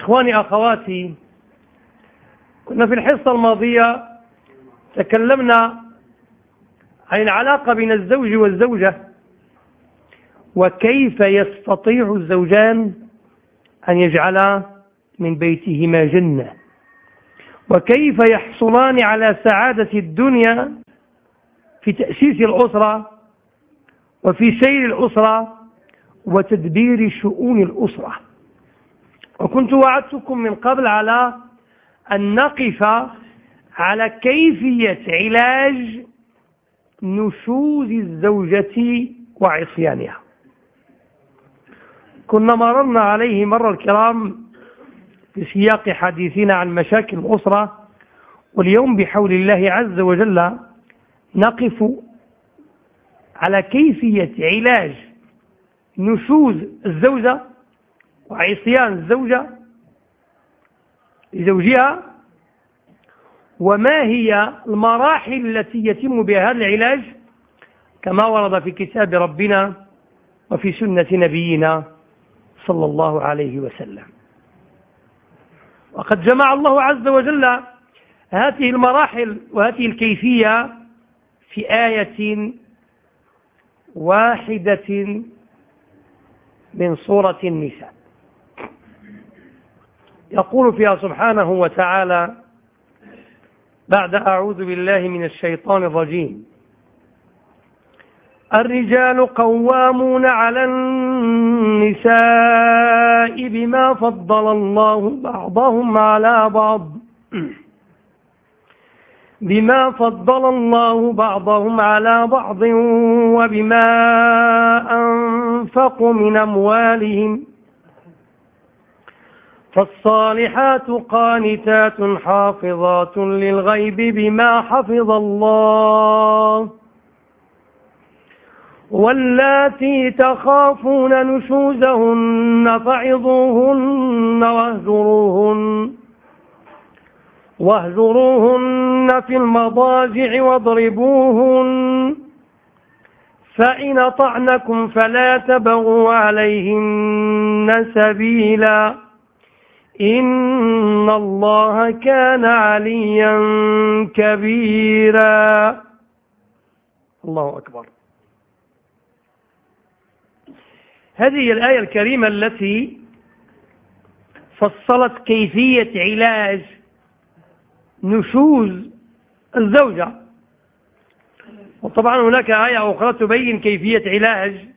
إخواني أخواتي كنا في الحصة الماضية تكلمنا عن العلاقة بين الزوج والزوجة وكيف يستطيع الزوجان أن يجعلا من بيتهما جنة وكيف يحصلان على سعادة الدنيا في تأسيس الأسرة وفي سير الأسرة وتدبير شؤون الأسرة. وكنت وعدتكم من قبل على أن نقف على كيفية علاج نشوز الزوجة وعصيانها. كنا مررنا عليه مر الكرام في سياق حديثنا عن مشاكل الأسرة واليوم بحول الله عز وجل نقف على كيفية علاج نشوز الزوجة وعصيان الزوجة لزوجها وما هي المراحل التي يتم بها هذا العلاج؟ كما ورد في كتاب ربنا وفي سنة نبينا صلى الله عليه وسلم. وقد جمع الله عز وجل هذه المراحل وهذه الكيفية في آية واحدة من سورة النساء. يقول فيها سبحانه وتعالى بعد أعوذ بالله من الشيطان الرجيم. الرجال قوامون على النساء بما فضل الله بعضهم على بعض. بما فضل الله بعضهم على بعض وبما أنفقوا من أموالهم. فالصالحات قانتات حافظات للغيب بما حفظ الله. واللاتي تخافون نشوزهن فعظوهن واهجروهن واهجروهن في المضاجع واضربوهن. فإن طعنكم فلا تبغوا عليهن سبيلا. إن الله كان عليا كبيرا. الله أكبر. هذه الآية الكريمة التي فصلت كيفية علاج نشوز الزوجة. وطبعا هناك آية أخرى تبين كيفية علاج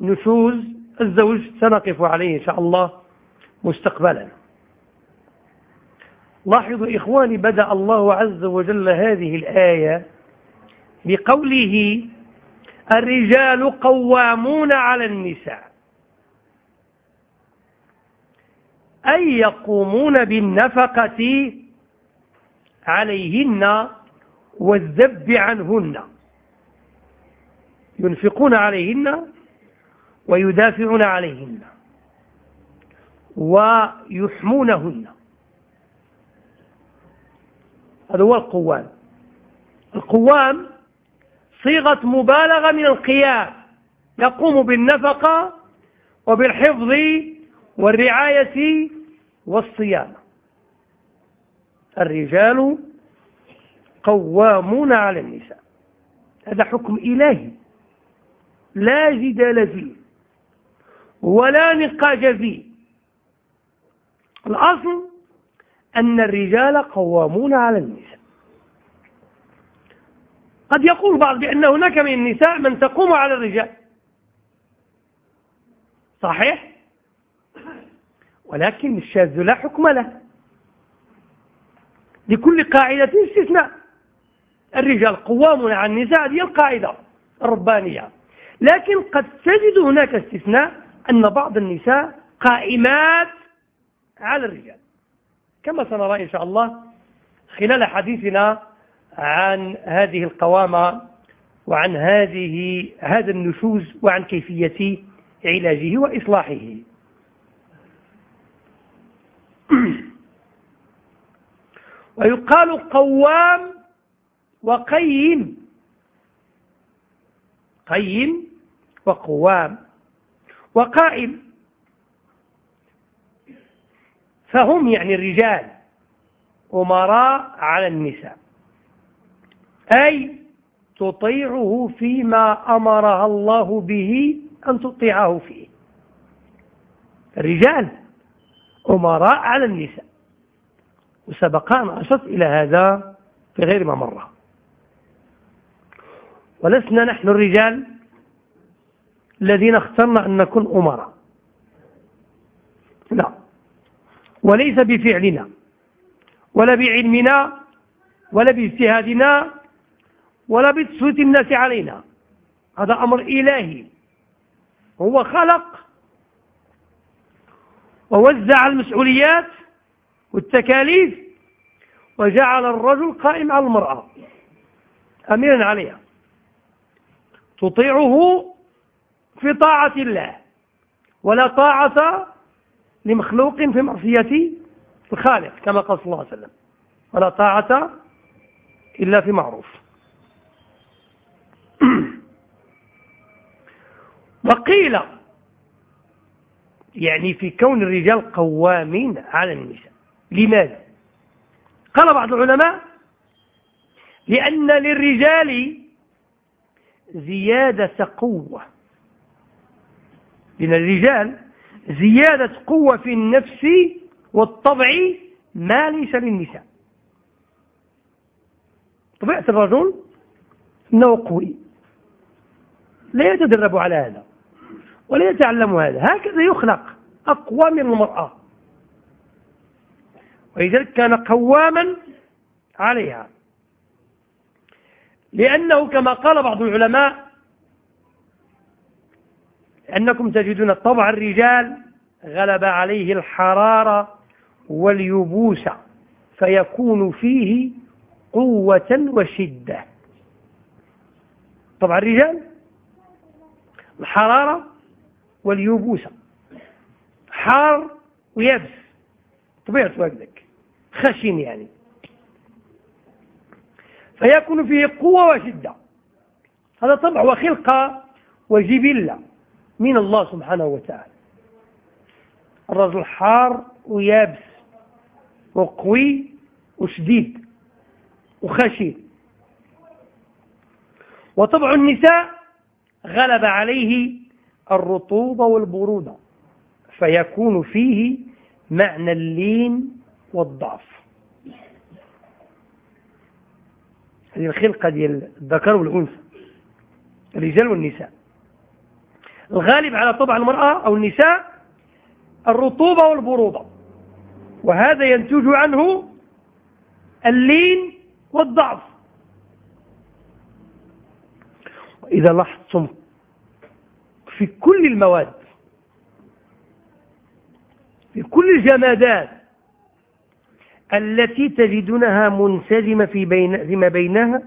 نشوز الزوج. سنقف عليه إن شاء الله مستقبلا. لاحظوا إخواني بدأ الله عز وجل هذه الآية بقوله الرجال قوامون على النساء. أي يقومون بالنفقة عليهن والذب عنهن. ينفقون عليهن ويدافعون عليهن ويحمونهن. هذا هو القوام. القوام صيغة مبالغة من القيام يقوم بالنفقة وبالحفظ والرعاية والصيانة الرجال قوامون على النساء. هذا حكم إلهي. لا جدال فيه ولا نقاش فيه. الأصل أن الرجال قوامون على النساء. قد يقول بعض بأن هناك من النساء من تقوم على الرجال. صحيح؟ ولكن الشاذ لا حكم له. لكل قاعدة استثناء. الرجال قوامون على النساء هذه القاعدة الربانية. لكن قد تجد هناك استثناء أن بعض النساء قائمات على الرجال. كما سنرى إن شاء الله خلال حديثنا عن هذه القوامة وعن هذه هذا النشوز وعن كيفية علاجه وإصلاحه. ويقال قوام وقيم. قيم وقوام. وقائم. فهم يعني الرجال أمراء على النساء. أي تطيعه فيما أمرها الله به أن تطيعه فيه. الرجال أمراء على النساء. وسبقان أشرت إلى هذا في غير ما مر. ولسنا نحن الرجال الذين اخترنا أن نكون أمراء. لا. وليس بفعلنا ولا بعلمنا ولا باجتهادنا ولا بتصويت الناس علينا. هذا أمر إلهي. هو خلق ووزع المسؤوليات والتكاليف وجعل الرجل قائم على المرأة أميرا عليها. تطيعه في طاعة الله ولا طاعة لمخلوق في معصية الخالق كما قال صلى الله عليه وسلم. ولا طاعة إلا في معروف. وقيل يعني في كون الرجال قوامين على النساء. لماذا؟ قال بعض العلماء لأن للرجال زيادة قوة. لأن الرجال زيادة قوة في النفس والطبع ما ليس للنساء. طبيعة الرجل أنه قوي. لا يتدرب على هذا ولا يتعلم هذا. هكذا يخلق أقوى من المرأة. ولذلك كان قواما عليها. لأنه كما قال بعض العلماء أنكم تجدون طبع الرجال غلب عليه الحرارة واليبوس فيكون فيه قوة وشدة. طبع الرجال الحرارة واليبوسة حار ويبس طبيعته هكذاك خشن يعني. فيكون فيه قوة وشدة. هذا طبع وخلقة وجبلة. من الله سبحانه وتعالى. الرجل حار ويابس وقوي وشديد وخشن وطبع النساء غلب عليه الرطوبة والبرودة فيكون فيه معنى اللين والضعف. هذه الخلقة ديال الذكر والأنثى الرجال والنساء. الغالب على طبع المرأة أو النساء الرطوبة والبرودة وهذا ينتج عنه اللين والضعف. وإذا لاحظتم في كل المواد في كل الجمادات التي تجدونها منسجمة في بين فيما بينها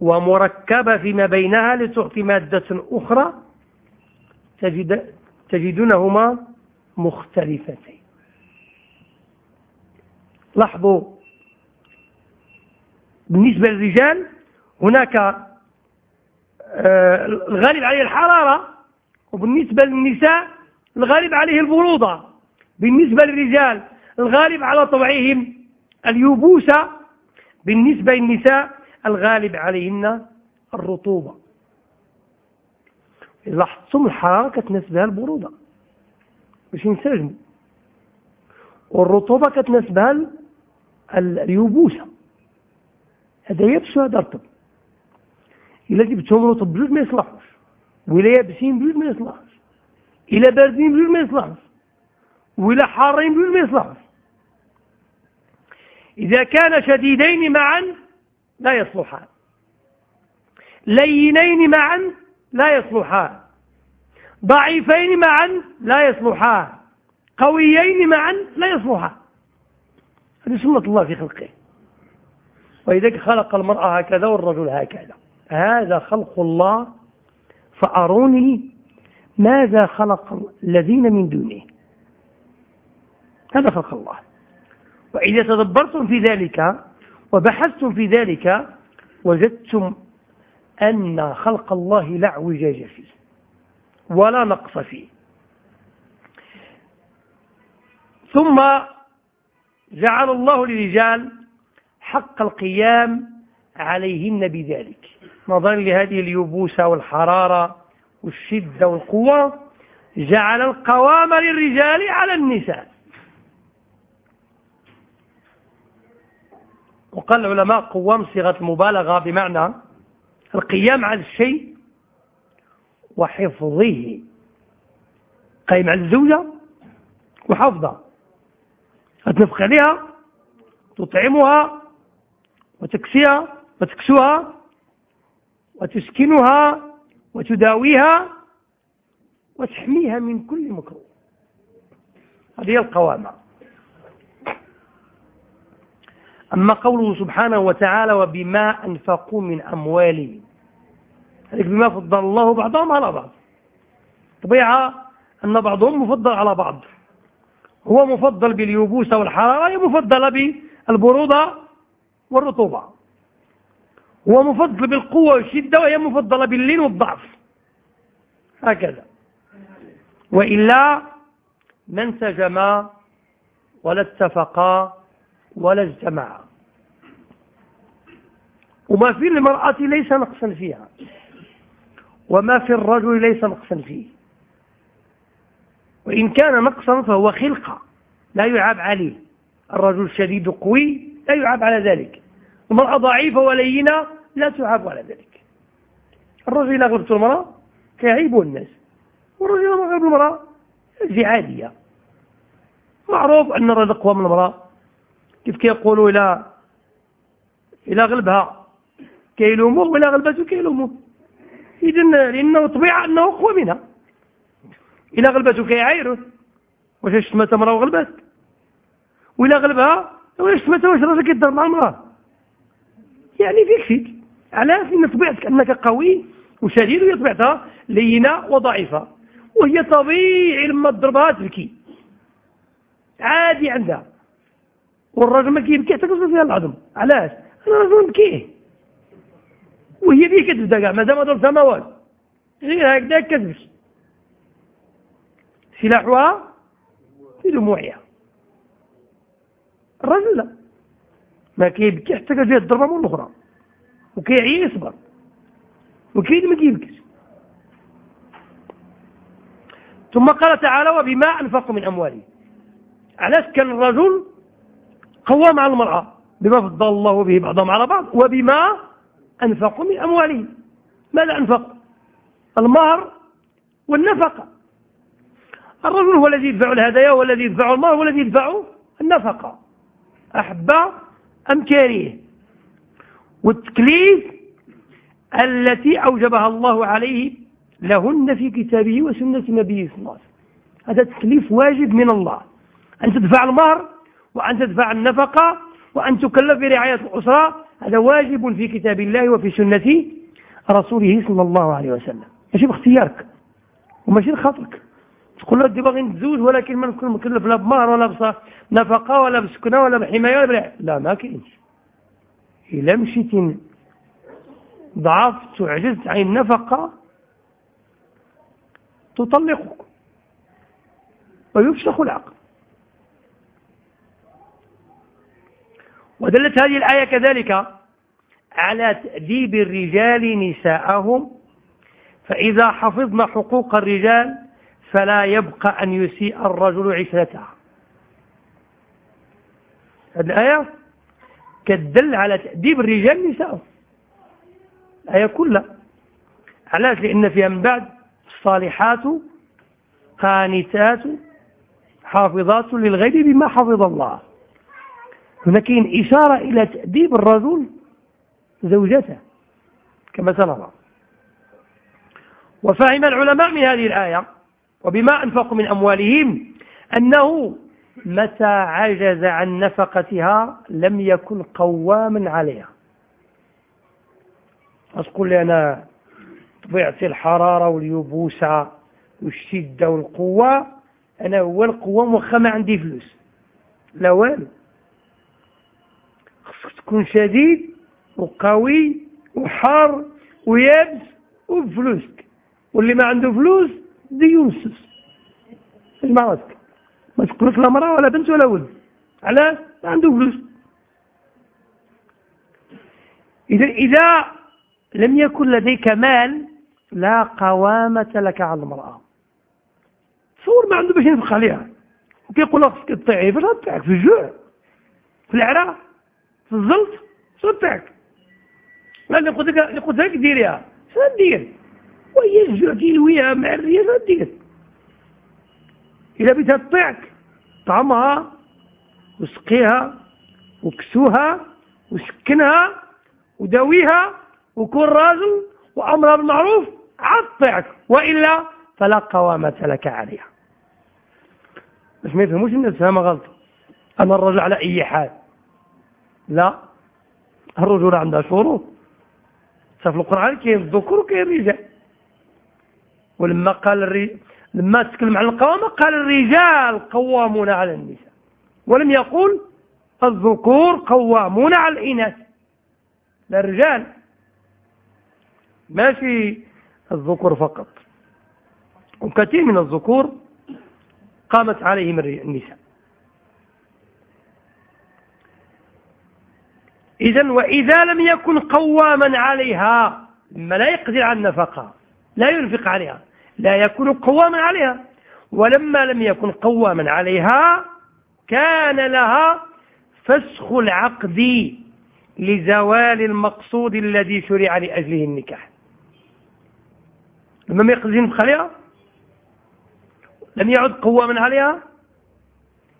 ومركبة فيما بينها لتعطي مادة أخرى تجد تجدونهما مختلفتين. لاحظوا بالنسبة للرجال هناك آه، الغالب عليه الحرارة وبالنسبة للنساء الغالب عليه البرودة بالنسبة للرجال الغالب على طبعهم اليبوسة بالنسبة للنساء الغالب عليهن الرطوبة. لاحظتم الحرارة كتناسبها البرودة باش ينسجموا والرطوبة كتناسبها اليبوسة هذا يبس وهذا رطب إلا جبتهم رطب بجوج ما يصلحوش. وإلا يابسين بجوج ما يصلحوش. إلا باردين بجوج ما يصلحوش. وإلا حارين بجوج ما يصلحوش. إذا كان شديدين معا لا يصلحان. لينين معا لا يصلحان ضعيفين معا لا يصلحان قويين معا لا يصلحان هذه سنة الله في خلقه. وإذا خلق المرأة هكذا والرجل هكذا. هذا خلق الله. فأروني ماذا خلق الذين من دونه. هذا خلق الله. وإذا تدبرتم في ذلك وبحثتم في ذلك وجدتم أن خلق الله لا اعوجاج فيه ولا نقص فيه. ثم جعل الله للرجال حق القيام عليهن بذلك نظرا لهذه اليبوسة والحرارة والشدة والقوة جعل القوام للرجال على النساء. وقال العلماء قوام صيغة المبالغة بمعنى القيام على الشيء وحفظه. قيم على الزوجة وحفظها. تنفق عليها تطعمها وتكسيها وتكسوها وتسكنها وتداويها وتحميها من كل مكروه. هذه القوامة. أما قوله سبحانه وتعالى وبما أنفقوا من أموالهم هذيك بما فضل الله بعضهم على بعض. طبيعة أن بعضهم مفضل على بعض. هو مفضل باليبوسة والحرارة هي مفضلة بالبرودة والرطوبة. هو مفضل بالقوة والشدة وهي مفضلة باللين والضعف. هكذا. وإلا ما انسجما ولا اتفقا ولا اجتمعا وما في المرأة ليس نقصا فيها. وما في الرجل ليس نقصا فيه. وإن كان نقصا فهو خلقة. لا يعاب عليه. الرجل شديد قوي لا يعاب على ذلك. المرأة ضعيفة ولينة لا تعاب على ذلك. الرجل إذا غلبت المرأة كيعيب الناس. والرجل إذا غلب المرأة هذه عادية معروف أن الرجل أقوى من المرأة. كيف كيقولوا إلى إلى غلبها؟ كيلوموه وإلى غلبته كيلوموه إذن لأنه طبيعة أنه أقوى منها. إلى غلبته كيعايره واش شتمت امرأة وغلبت وإلى غلبها واش شتمت واش راسك يدار مع المرأة؟ يعني فيك فيك علاش؟ ان طبيعتك أنك قوي وشديد وهي طبيعتها لينة وضعيفة. وهي طبيعي لما تضربها تبكي. عادي عندها. والراجل ما كيبكي حتى توصل فيها العظم؟ علاش؟ أنا راجل نبكيه وهي دي كتبدا كاع مازال ما ضربتها ما والو. غير هكذا كتبكي سلاحها في دموعها الرجل لا. ما كيبكي حتى كتجي الضربة من الأخرى. وكيعي يصبر. وكيد ما كيبكيش ثم قال تعالى وبما أنفقوا من اموالهم علاش كان الرجل قوام على المرأة بما فضل الله به بعضهم على بعض وبما أنفقوا من أموالهم. ماذا أنفقوا المهر والنفقة. الرجل هو الذي يدفع الهدايا هو الذي يدفع المهر هو الذي يدفع النفقة. أحب أم كاريه والتكليف التي أوجبها الله عليه لهن في كتابه وسنة نبيه صلى الله عليه وسلم. هذا تكليف واجب من الله. أن تدفع المهر وأن تدفع النفقة وأن تكلف برعاية الأسرة. هذا واجب في كتاب الله وفي سنة رسوله صلى الله عليه وسلم. ماشي باختيارك وماشي بخاطرك تقول له دي باغي نتزوج ولكن ما نكون مكلف لا بمهر ولا بنفقه ولا بسكنة ولا بحماية ولا لا ما كاينش. إلا مشيتي ضعفت وعجزت عن النفقة تطلقك. ويفسخ العقد ودلت هذه الآية كذلك على تأديب الرجال نساءهم فإذا حفظنا حقوق الرجال فلا يبقى أن يسيء الرجل عشرتها. هذه الآية كدل على تأديب الرجال نساءهم. الآية كلها. علاش؟ لأن فيها من بعد الصالحات قانتات حافظات للغيب بما حفظ الله. هنا كاين إشارة إلى تأديب الرجل زوجته كما سنرى. وفهم العلماء من هذه الآية وبما أنفقوا من أموالهم أنه متى عجز عن نفقتها لم يكن قواما عليها. أقول لي أنا طبيعتي الحرارة واليبوسة والشدة والقوة أنا هو القوة ما عندي فلوس. لا والو. تكون شديد وقوي وحار ويابس وبفلوسك واللي ما عنده فلوس ديونسس اسمع راسك ما تقولش لا مرأة ولا بنت ولا ولد. علاش ما عنده فلوس. إذا إذا لم يكن لديك مال لا قوامة لك على المرأة. تصور ما عنده باش ينفق عليها. وكيقول لك تطيعي فاش غطيعك في الجوع؟ في العراء في قال لي قلت لك قلت لك ديريها شنو دير؟ وهي الجوع كيلويها معريه شنو دير؟ إذا بدها تطيعك طعمها وسقيها وكسوها وسكنها وداويها وكون راجل وأمرها بالمعروف عاد تطيعك وإلا فلا قوامة لك عليها. بس ما يفهموش الناس فهمها غلط. أنا الرجل على أي حال؟ لا الرجل عندها شروط. في القرآن كاين الذكور وكاين الرجال ولما قال الرجال لما تكلم عن القوامة قال الرجال قوامون على النساء. ولم يقول الذكور قوامون على الإناث. لا الرجال. ماشي الذكور فقط. وكثير من الذكور قامت عليهم النساء. إذا وإذا لم يكن قواما عليها لما لا يقدر على النفقة لا ينفق عليها لا يكون قواما عليها. ولما لم يكن قواما عليها كان لها فسخ العقد لزوال المقصود الذي شرع لأجله النكاح. لما ما يقدر ينفق عليها؟ لم يعد قواما عليها؟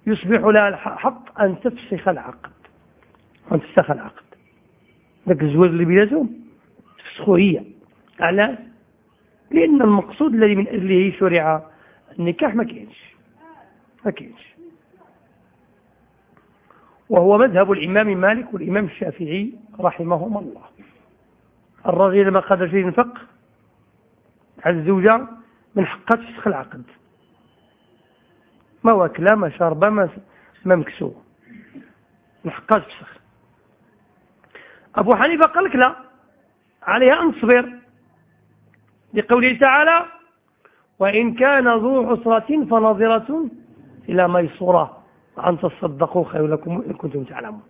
يصبح لها الحق أن تفسخ العقد. أن تفسخ العقد. ذاك الزواج اللي بيناتهم تفسخه هي. علاش لأن المقصود الذي من أجله شرع النكاح ما كاينش. ما كاينش. وهو مذهب الإمام مالك والإمام الشافعي رحمهما الله. الراجل لما قدر ينفق على الزوجة من حقها تفسخ العقد. ما واكلة ما شاربه ما ما مكسوه. من حقها تفسخ أبو حنيفة قال لك لا عليها أن تصبر. لقوله تعالى وإن كان ذو عسرة فنظرة إلى ميسورة. أن تصدقوا خير لكم إن كنتم تعلمون.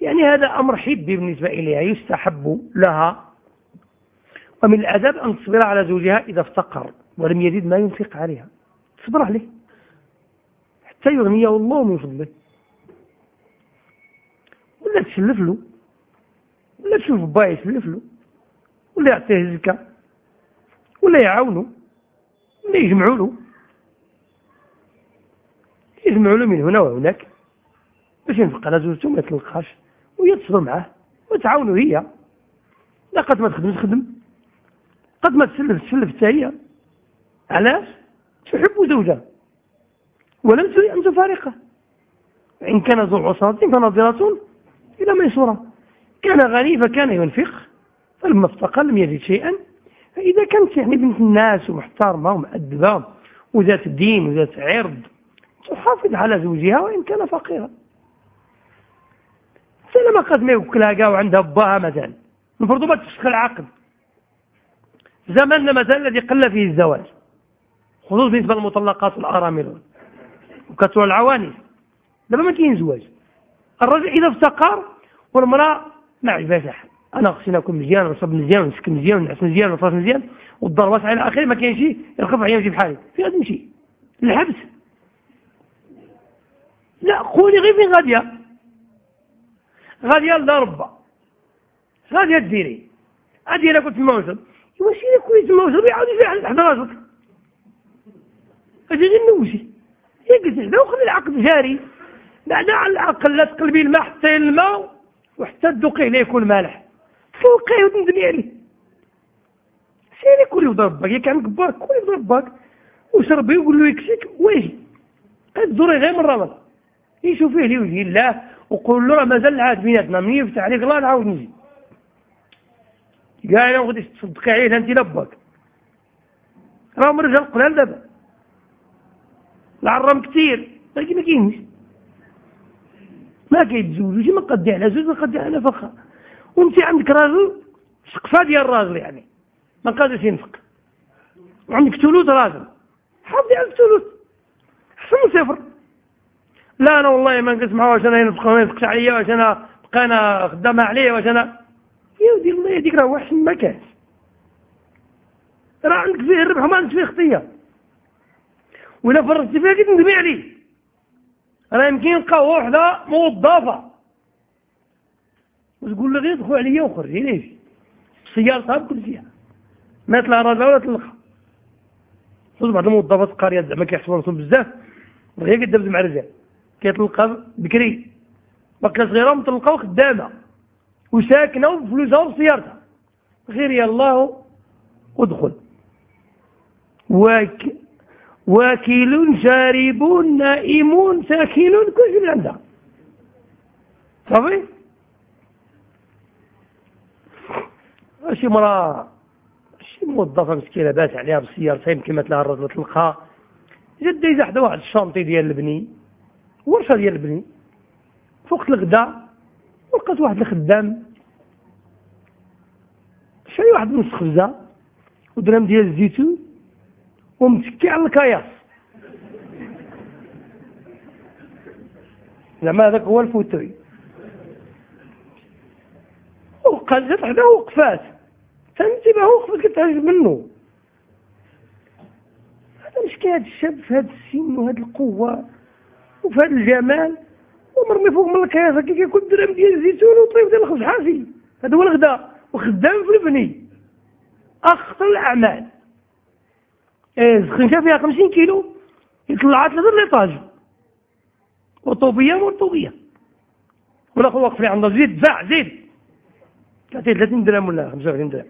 يعني هذا أمر حبي بالنسبة إليها يستحب لها. ومن الأدب أن تصبر على زوجها إذا افتقر ولم يجد ما ينفق عليها. تصبر عليه. حتى يغنيه الله من فضله. ولا تسلف له ولا تشوف با يسلف له ولا يعطيه زكاة ولا يعاونه ولا يجمعوا له. يجمعوا له من هنا وهناك باش ينفق على زوجته ما يتلقاش وهي تصبر معاه وتعاونه هي. لا قد ما تخدم تخدم. قد ما تسلف تسلف حتى هي. علاش؟ تحب زوجها. ولم تريد أن تفارقه. إن كان ذو عسرة فنظرة إلى ميسورة كان غني فكان ينفق فلما افتقر لم يجد شيئا. فإذا كانت يعني بنت الناس ومحترمة ومؤدبة وذات دين وذات عرض تحافظ على زوجها وإن كان فقيرا. سلم قد ما يوكلها كاع وعندها باها مثلا. المفروض ما تفسخ العقد زماننا مثلا الذي قل فيه الزواج. خصوصا بالنسبة للمطلقات والارامل وكثر العوانس دابا ما كاين زواج. الرجل إذا افتقر والمرأة ما عجبهاش أحد. أنا خصني ناكل مزيان ونشرب مزيان ونسكن مزيان ونعس مزيان ونفرش مزيان والضربات على اخره ما كاين شيء يركب عليا ويجي بحالي فين غادي نمشي. الحبس. لا قولي غير فين غادية؟ غادية لدار ربا. غادية ديري. غادي أنا كنت في الموسم. واش الا في الموسم يعاود يجي حدا راسك. أجي نوزي يجلس حدا وخلي العقد جاري. بعد على الأقل لا تقلبي الماء حتى الماء وحتى تذوقيه لا يكون مالح. فوقيه وتندمي عليه سيري كولي في ضربك ياك عندك باك كولي في ضربك وشربي وقول له يكسيك واجي تزوري غير من رمضان. يشوف فيه لوجه الله وقول له راه مازال العهد بيناتنا من يفتح عليك الله نعاود نجي. كاع أنا ما غاديش تصدقي عليه أنت لباك راهم رجال قلال دابا. العرام كثير. ولكن ما كاينش. ما كيتزوجوش ما قدي على زوج ما قدي على فخا. وانت عندك راجل سقفه ديال الراجل يعني. ما قادرش ينفق. وعندك ثلث راجل. حافظي على الثلث شنو صفر. لا أنا والله ما نسمعها واش أنا ما ينفقش عليا واش أنا بقينا خدامه عليه واش أنا. يا ودي الله يديك راه واحد ما كانش راه عندك فيه الربح وما عندك فيه خطية. ولا فرطتي فيها كتندمي عليه راه يمكن يلقى وحده موظفة. وتقول له غير دخل عليا وخرجي ليش سيارتها بكل فيها ما يطلع راجل ولا تلقى. شوف بعض الموظفات القريات زعما كيحسبوا راسهم بزاف. غير كدبز مع الرجال. كيتلقى بكري. باقيه صغيرة متلقى خدامه وساكنة وفلوسها وسيارتها غير يلاه ودخل. واك واكل شارب نائم ساكن كل شيء عندها صافي؟ شي مرأة شي موظفة مسكينة بات عليها بالسيارة يمكن ما الرجل تلقى جد إذا حدا واحد الشانطي ديال البني ورشة ديال البني. فوق الغدا ولقات واحد الخدام. شري واحد نص خبزة ودرهم ديال الزيتون. ومتكي على الكياس زعما هذاك هو الفوتوي وقالت حدا وقفات. تنتبه وقفت كتعجب منه. هذا مش هذا الشاب في هذا السن وهذه القوة وفي هذا الجمال ومرمي فوق من الكياس هكا كياكل درهم ديال الزيتون وطيب ديال الخبز حافي. هذا هو الغداء. وخدام في البني. أخطر الأعمال. سخنشة فيها 50 كيلو. يطلعت ثلاثة ليطاج وطوبية مرطوبية والأخو وقف لي عنده زيد دفع زيد. تعطيه 30 درهم ولا 25 درهم.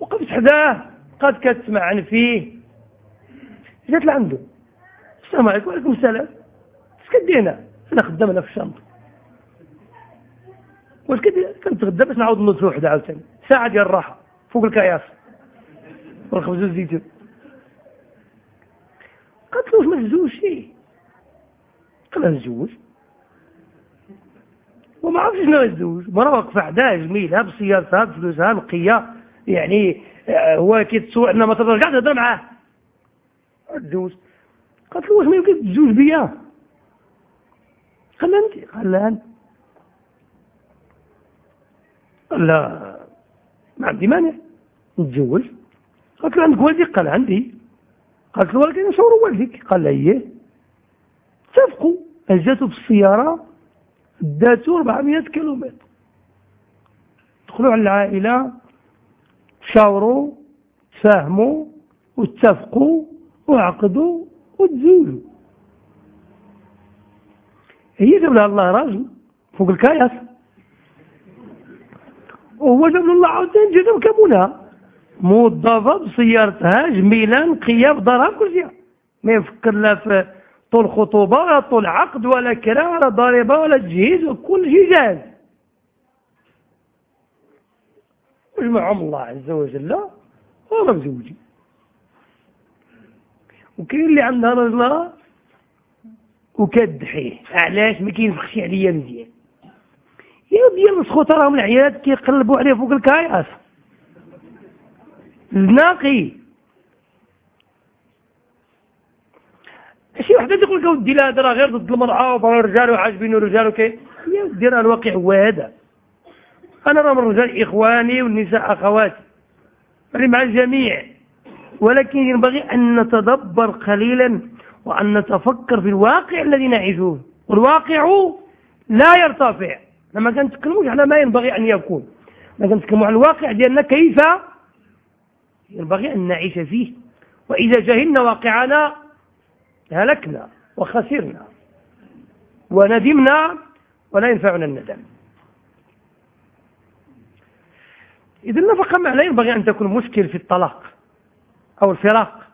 وقفت حداه. قد كتسمع فيه. جات لعنده. السلام عليكم. وعليكم السلام. اش كدينا أنا خدام أنا في الشنطة. واش كدير؟ كنتغدى باش نعاود نوصل وحده عاوتاني ساعة ديال الراحة. فوق الكياس. والخبز والزيتون قالت له ما تزوجش قال لها نتزوج. وما عرفش شنو يتزوج مرة واقفة حداه جميلة بسيارتها بفلوسها نقية يعني آه، هو كيتسوق عندنا ما كاع تهضر معاه. تزوج قالت له واش ما يمكن تزوج بيا؟ قال لها أنت. قال لها أنت. قال لها ما عندي مانع. نتزوج. قالت له عندك والدي قال عندي. قالت له ولكن نصور والدك قال لها إيه؟ اتفقوا اجاتوا بالسيارة داتوا 400 كيلومتر. دخلوا على العائلة تشاوروا تفاهموا واتفقوا وعقدوا وتزوجوا هي جاب لها الله راجل. فوق الكاياس. وهو جاب له الله عاوتاني جاب كمونها موظفة بسيارتها جميلة نقية بدارها كل شيء ما يفكر لا في طول خطوبة ولا طول عقد ولا كراء ولا ضريبة ولا تجهيز وكل شيء جاهز. وجمعهم الله عز وجل وهم مزوجين وكاين اللي عندها رجلها وكدحيه علاش ما كينفخش عليا مزيان؟ يا ديال السخوطة راهم العيالات كيقلبوا عليه فوق الكاياس. الناقي شي وحدة تقول لك ودي لا هذا راه غير ضد المرأة وبغا الرجال وعاجبين الرجال وكي. يا ودي راه الواقع هو هذا. أنا راه من الرجال إخواني والنساء اخواتي يعني مع الجميع. ولكن ينبغي أن نتدبر قليلا وأن نتفكر في الواقع الذي نعيشه. والواقع لا يرتفع. لما كنتكلموش على ما ينبغي أن يكون. لما كنتكلموا على الواقع ديالنا كيف ينبغي أن نعيش فيه. وإذا جهلنا واقعنا هلكنا وخسرنا وندمنا ولا ينفعنا الندم. إذا النفقة لا ينبغي أن تكون مشكل في الطلاق أو الفراق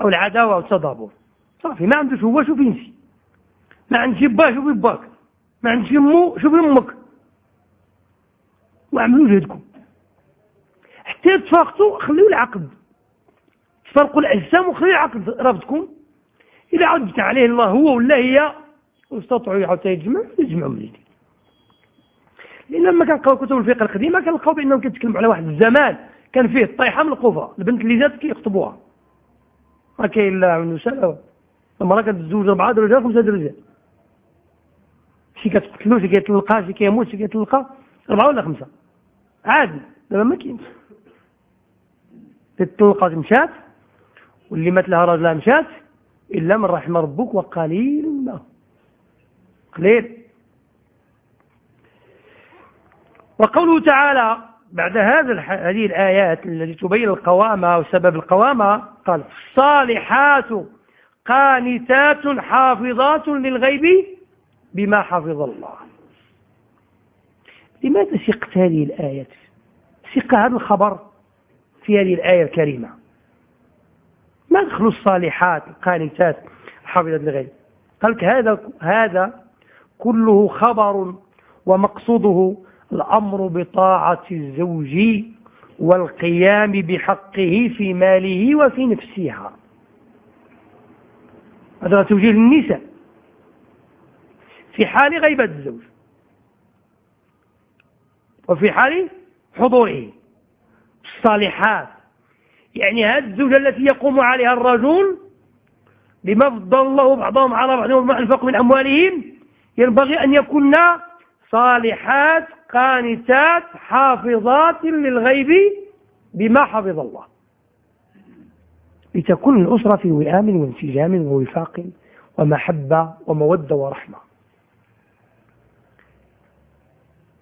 أو العداوة أو التضابر. صافي ما عندوش هو شوف ينسي ما عندش با شوف باك ما عندش يمو شوف يمك واعملوا جهدكم تفاقتوا خليوا العقد. تفرقوا الأجسام وخليوا العقد رابطكم إذا عدت عليه الله هو ولا هي واستطعوا حتى يجمعوا يجمعوا من جديد لأن لما كنلقاو كتب الفقه القديمة كنلقاو بأنهم كيتكلموا على واحد الزمان كان فيه الطيحة من القوفة. البنت اللي جات كيخطبوها. ما كاين لا عنده سلوى المرأة كتزوج أربعة درجات خمسة درجات. شي كتقتلو شي كيطلقها شي كيموت شي كيطلقها أربعة ولا خمسة. عادي. دابا ما كاينش. تطلقت مشات واللي مات لها راجلها مشات إلا من رحم ربك وقليل ما. قليل. وقوله تعالى بعد هذا هذه الآيات التي تبين القوامة وسبب القوامة قال الصالحات قانتات حافظات للغيب بما حفظ الله. لماذا سقت هذه الآية؟ سق هذا الخبر؟ في هذه الآية الكريمة. ما دخلوا الصالحات القانتات حافظات للغيب. قال هذا هذا كله خبر ومقصوده الأمر بطاعة الزوج والقيام بحقه في ماله وفي نفسها. هذا توجيه للنساء. في حال غيبة الزوج. وفي حال حضوره. الصالحات. يعني هذه الزوجة التي يقوم عليها الرجل بما فضل الله بعضهم على بعضهم وما أنفقوا من أموالهم ينبغي أن يكون صالحات قانتات حافظات للغيب بما حفظ الله. لتكون الأسرة في وئام وانسجام ووفاق ومحبة ومودة ورحمة.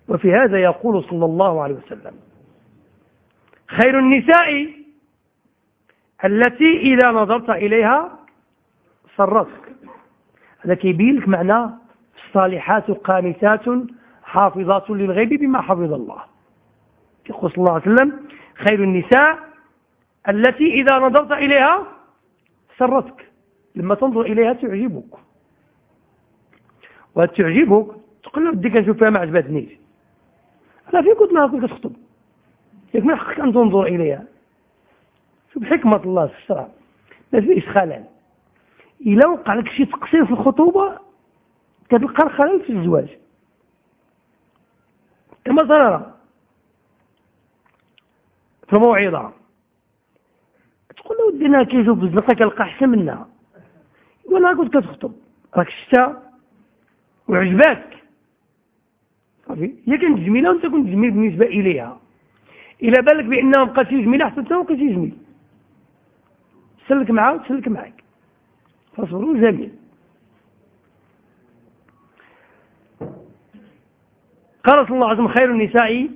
وفي هذا يقول صلى الله عليه وسلم خير النساء التي إذا نظرت إليها سرتك هذا كيبين لك معنى الصالحات قانتات حافظات للغيب بما حفظ الله. يقول صلى الله عليه وسلم خير النساء التي إذا نظرت إليها سرتك لما تنظر إليها تعجبك. وتعجبك تقول له بديك نشوفها ما عجبتنيش. أنا في قلت لها كنت تخطب ياك من حقك أن تنظر إليها. شوف حكمة الله في الشرع ما فيش خلل إلا وقع لك شي تقصير في الخطوبة كتلقى الخلل في الزواج. كما سنرى في الموعظة تقول له ودينا كيشوف بزنقة كلقى أحسن منها. لها كنت كتخطب. راك شتا وعجباك. صافي. هي كانت جميلة وأنت كنت جميل بالنسبة إليها. إلى بالك بأنها بقات جميلة حتى انت بقيت جميل. تسلك معاه وتسلك معاك. فاصبروا جميل قال صلى الله عليه وسلم خير النساء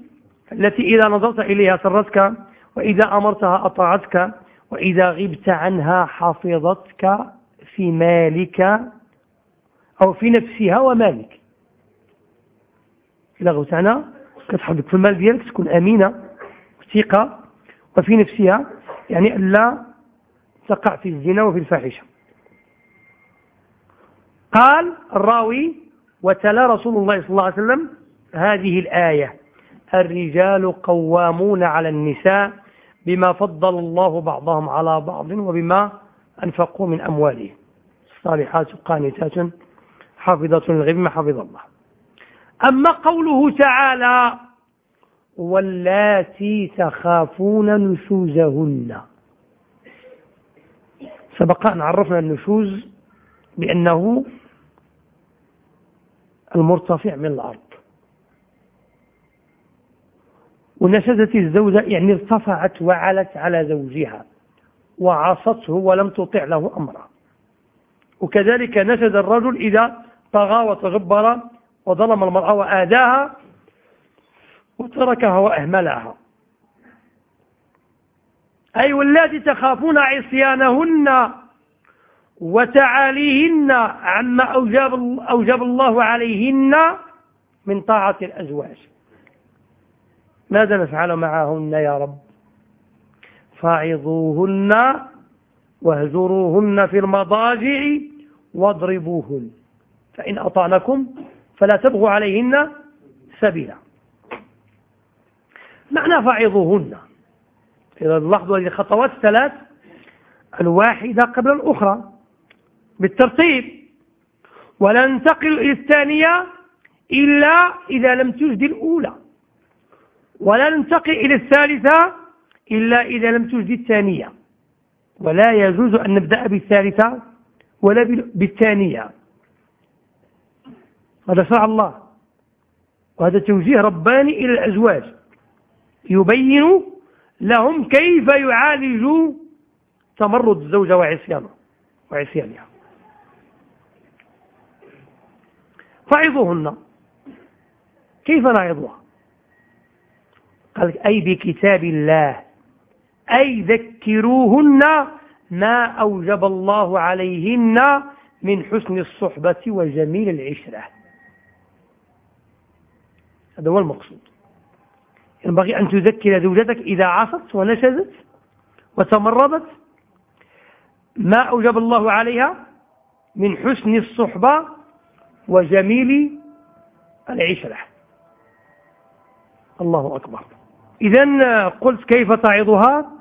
التي إذا نظرت إليها سرتك وإذا أمرتها أطاعتك وإذا غبت عنها حفظتك في مالك أو في نفسها ومالك. إذا غبت عنها كتحفظك في المال ديالك تكون أمينة. ثقة وفي نفسها يعني ألا تقع في الزنا وفي الفاحشة. قال الراوي وتلا رسول الله صلى الله عليه وسلم هذه الآية الرجال قوامون على النساء بما فضل الله بعضهم على بعض وبما أنفقوا من أموالهم. الصالحات قانتات حافظة للغيب ما حفظ الله. أما قوله تعالى واللاتي تخافون نشوزهن. سبق أن عرفنا النشوز بأنه المرتفع من الأرض. ونشزت الزوجة يعني ارتفعت وعلت على زوجها وعصته ولم تطع له أمرا. وكذلك نشد الرجل إذا طغى وتجبر وظلم المرأة وآداها وتركها وأهملها. أي واللاتي تخافون عصيانهن وتعاليهن عما أوجب, أوجب الله عليهن من طاعة الأزواج. ماذا نفعل معهن يا رب؟ فاعظوهن واهجروهن في المضاجع واضربوهن. فإن أطعنكم فلا تبغوا عليهن سبيلا. معنى فاعظوهن إذا لاحظوا هذه الخطوات الثلاث الواحدة قبل الأخرى. بالترتيب. ولا ننتقل إلى الثانية إلا إذا لم تجد الأولى. ولا ننتقل إلى الثالثة إلا إذا لم تجد الثانية. ولا يجوز أن نبدأ بالثالثة ولا بالثانية. هذا شرع الله. وهذا توجيه رباني إلى الأزواج. يبين لهم كيف يعالجوا تمرد الزوجة وعصيانه وعصيانها. فعظوهن. كيف نعظها؟ قال أي بكتاب الله. أي ذكروهن ما أوجب الله عليهن من حسن الصحبة وجميل العشرة. هذا هو المقصود. ينبغي أن تذكر زوجتك إذا عصت ونشزت وتمرضت. ما أوجب الله عليها من حسن الصحبة وجميل العشرة الله أكبر. إذا قلت كيف تعظها؟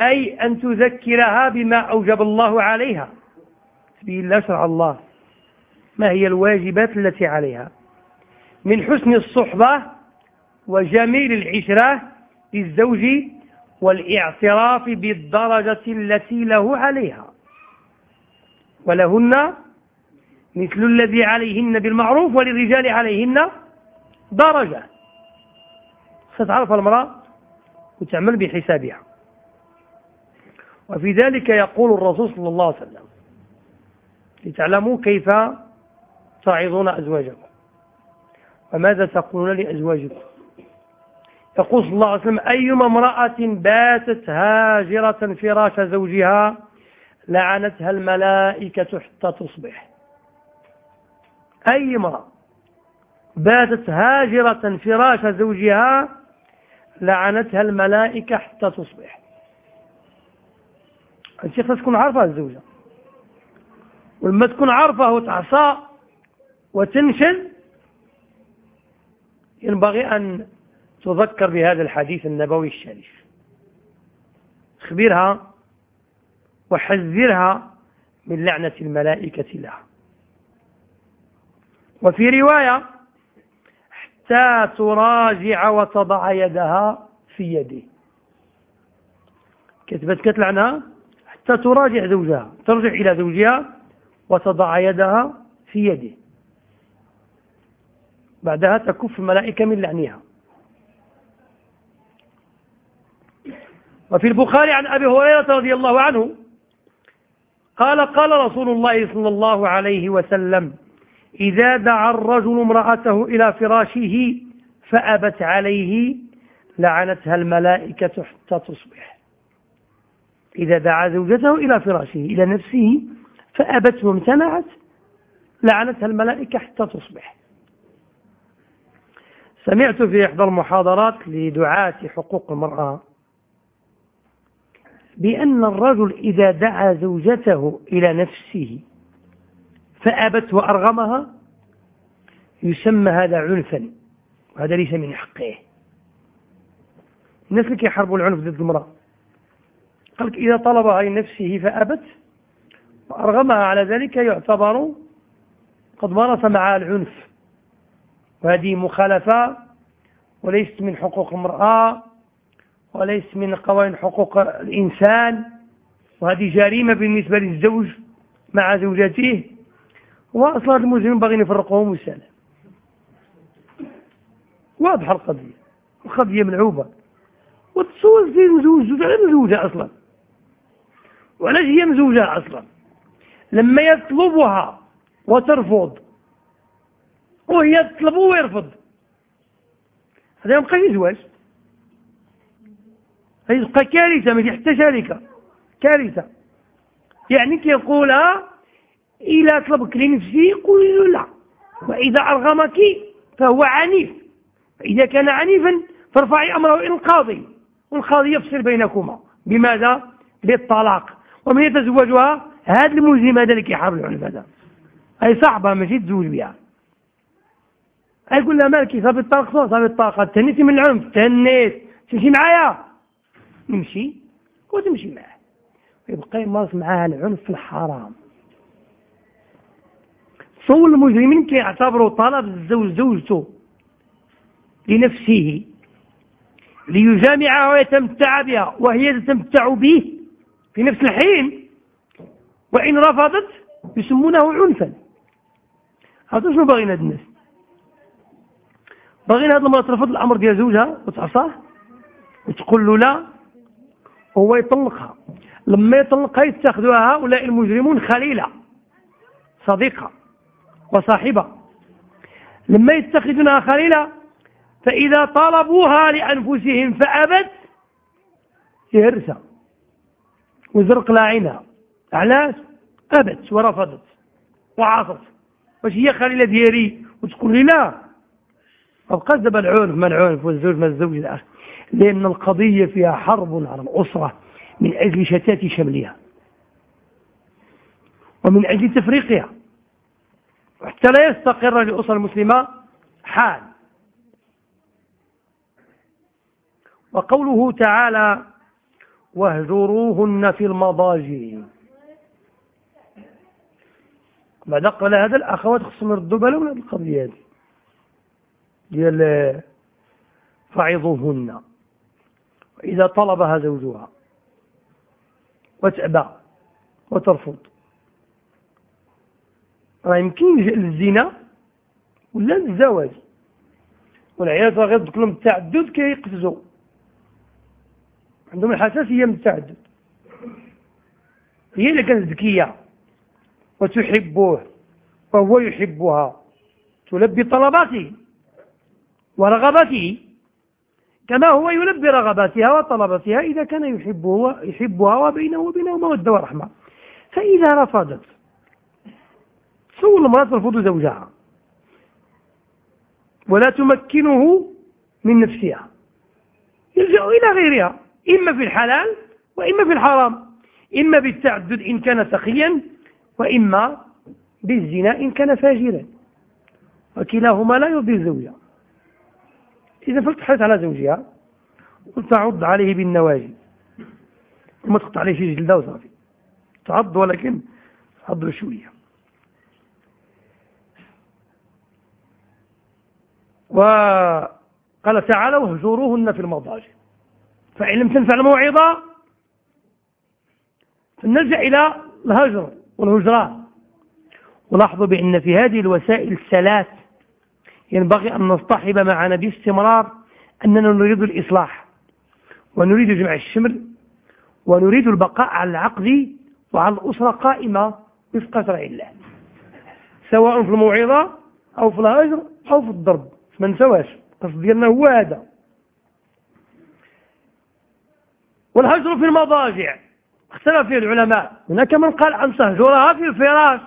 أي أن تذكرها بما أوجب الله عليها. سبيل الله شرع الله. ما هي الواجبات التي عليها؟ من حسن الصحبة وجميل العشرة للزوج والاعتراف بالدرجة التي له عليها. ولهن مثل الذي عليهن بالمعروف وللرجال عليهن درجة. ستعرف المرأة وتعمل بحسابها. وفي ذلك يقول الرسول صلى الله عليه وسلم لتعلموا كيف تعظون أزواجكم. وماذا تقولون لأزواجكم؟ يقول صلى الله عليه وسلم أيما امرأة باتت هاجرة فراش زوجها لعنتها الملائكة حتى تصبح. أي امرأة باتت هاجرة فراش زوجها لعنتها الملائكة حتى تصبح. الشيخ تكون عارفة الزوجة. ولما تكون عارفة وتعصى وتنشل ينبغي أن تذكر بهذا الحديث النبوي الشريف. اخبرها وحذرها من لعنة الملائكة لها. وفي رواية حتى تراجع وتضع يدها في يده. كتبت كتلعنها؟ حتى تراجع زوجها ترجع إلى زوجها وتضع يدها في يده. بعدها تكف الملائكة من لعنها. وفي البخاري عن أبي هريرة رضي الله عنه قال قال رسول الله صلى الله عليه وسلم إذا دعا الرجل امرأته إلى فراشه فأبت عليه لعنتها الملائكة حتى تصبح. إذا دعا زوجته إلى فراشه إلى نفسه فأبت وامتنعت لعنتها الملائكة حتى تصبح. سمعت في إحدى المحاضرات لدعاة حقوق المرأة بأن الرجل إذا دعا زوجته إلى نفسه فأبت وأرغمها يسمى هذا عنفا وهذا ليس من حقه. الناس اللي كيحاربوا العنف ضد المرأة. قال لك إذا طلبها لنفسه فأبت وأرغمها على ذلك يعتبر قد مارس معها العنف. وهذه مخالفة وليست من حقوق المرأة. وليس من قوانين حقوق الإنسان وهذه جريمة بالنسبة للزوج مع زوجته وأصلا المسلمين باغيين يفرقوهم والسلام. واضحة القضية القضية ملعوبة. وتصور في مزوج زوجة غير مزوجة أصلا. وعلاش هي مزوجة أصلا؟ لما يطلبها وترفض وهي تطلبه ويرفض. هذا يبقى زواج يبقى كارثة ما حتى شركة. كارثة. يعني كيقولها إذا طلبك لنفسه قولي له لا. وإذا أرغمك فهو عنيف. إذا كان عنيفا فارفعي أمره إلى القاضي. والقاضي يفصل بينكما. بماذا؟ بالطلاق. ومن يتزوجها؟ هذا الملزم هذا اللي كيحارب العنف هذا. أي صعبة ماشي تزوج بها. يقول لها مالكي صافي الطاقة صافي الطاقة تنيتي من العنف تنيت تمشي معايا. نمشي وتمشي معاه يبقى يمارس معاها العنف الحرام. صور المجرمين كيعتبروا طلب الزوج زوجته لنفسه ليجامعها ويتمتع بها وهي تتمتع به في نفس الحين وإن رفضت يسمونه عنفا. هذا شنو باغيين هاد الناس؟ باغيين هاد المرأة ترفض الأمر ديال زوجها وتعصاه؟ وتقول له لا هو يطلقها لما يطلقها يتخذها هؤلاء المجرمون خليلة صديقة وصاحبة. لما يتخذونها خليلة فإذا طلبوها لأنفسهم فأبت يهرسها وزرق لاعينها علاش؟ أبت ورفضت وعاصت. واش هي خليلة ديالي؟ وتقول لي لا. بقاش دابا العنف ما العنف والزوج ما الزوج إلى لأن القضية فيها حرب على الأسرة من أجل شتات شملها ومن أجل تفريقها. وحتى لا يستقر للأسرة المسلمة حال. وقوله تعالى واهجروهن في المضاجع. بعد قال هذا الأخوات خصهم يردوا بالهم القضية هذه. ديال فعظوهن. وإذا طلبها زوجها وتأبى وترفض. راه يمكن الزنا ولا الزواج؟ والعيال غير لهم التعدد كيقفزوا عندهم الحساسية من التعدد. هي اللي كانت ذكية وتحبه وهو يحبها. تلبي طلباته ورغباته. كما هو يلبي رغباتها وطلباتها إذا كان يحبه يحبها وبينه وبينه مودة ورحمة فإذا رفضت سول المرأة ترفض زوجها. ولا تمكنه من نفسها. يلجأ إلى غيرها إما في الحلال وإما في الحرام. إما بالتعدد إن كان سخيا وإما بالزنا إن كان فاجرا. وكلاهما لا يرضي الزوجة. إذا فلتحرص على زوجها وتعض عليه بالنواجي وما تقطع عليه شي جلدة وصافي. تعض ولكن تعض شوية. وقال تعالى واهجروهن في المضاجع. فإن لم تنفع الموعظة فنلجأ إلى الهجر والهجران. ولاحظوا بأن في هذه الوسائل الثلاث ينبغي أن نصطحب معنا باستمرار أننا نريد الإصلاح ونريد جمع الشمل ونريد البقاء على العقد وعلى الأسرة قائمة وفق شرع الله سواء في الموعظة أو في الهجر أو في الضرب ما نسواش القصد ديالنا هو هذا. والهجر في المضاجع اختلف فيه العلماء هناك من قال أن تهجرها في الفراش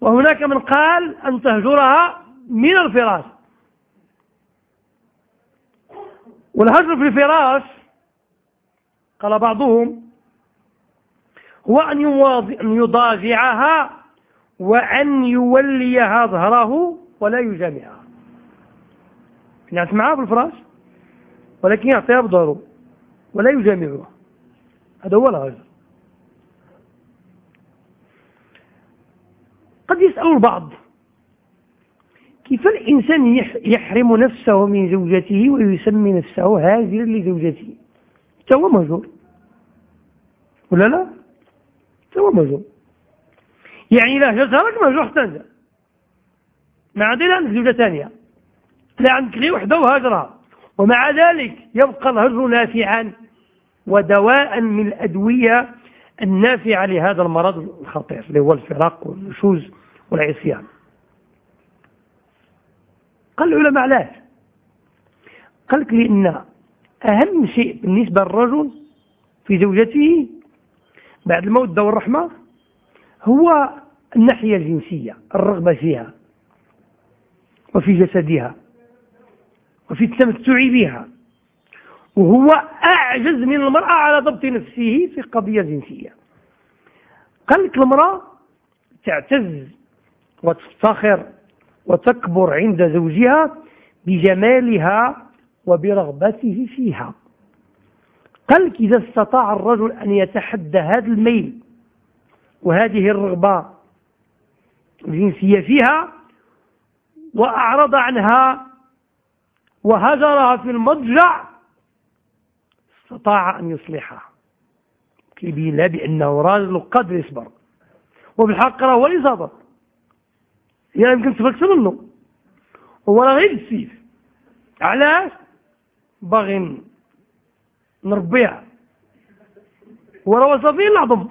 وهناك من قال أن تهجرها من الفراش. والهجر في الفراش قال بعضهم هو أن يضاجعها وأن يوليها ظهره ولا يجامعها. يعني معها في الفراش ولكن يعطيها بظهره ولا يجامعها. هذا هو الهجر. قد يسأل البعض كيف الإنسان يحرم نفسه من زوجته ويسمي نفسه هاجرا لزوجته؟ هو مهجور ولا لا؟ هو مهجور يعني لا جزارك مهجور حتى أنت. ما عندنا عندك زوجة ثانية. لا عندك غير وحده وهاجرها. ومع ذلك يبقى الهجر نافعا ودواء من الأدوية النافعة لهذا المرض الخطير اللي هو الفراق والنشوز والعصيان. قال العلماء علاش قال لك لأن أهم شيء بالنسبة للرجل في زوجته بعد المودة والرحمة هو الناحية الجنسية الرغبة فيها وفي جسدها وفي التمتع بها وهو أعجز من المرأة على ضبط نفسه في قضية جنسية. قال لك المرأة تعتز وتفتخر وتكبر عند زوجها بجمالها وبرغبته فيها. قال إذا استطاع الرجل أن يتحدى هذا الميل وهذه الرغبة الجنسية فيها وأعرض عنها وهجرها في المضجع استطاع أن يصلحها. كيبين لها بأنه راجل قادر يصبر. وبالحق راه هو اللي صبر. يعني يمكن تفكت منه. هو راه غير السيف علاش؟ باغي نربيها. وراه وصل فيه العظم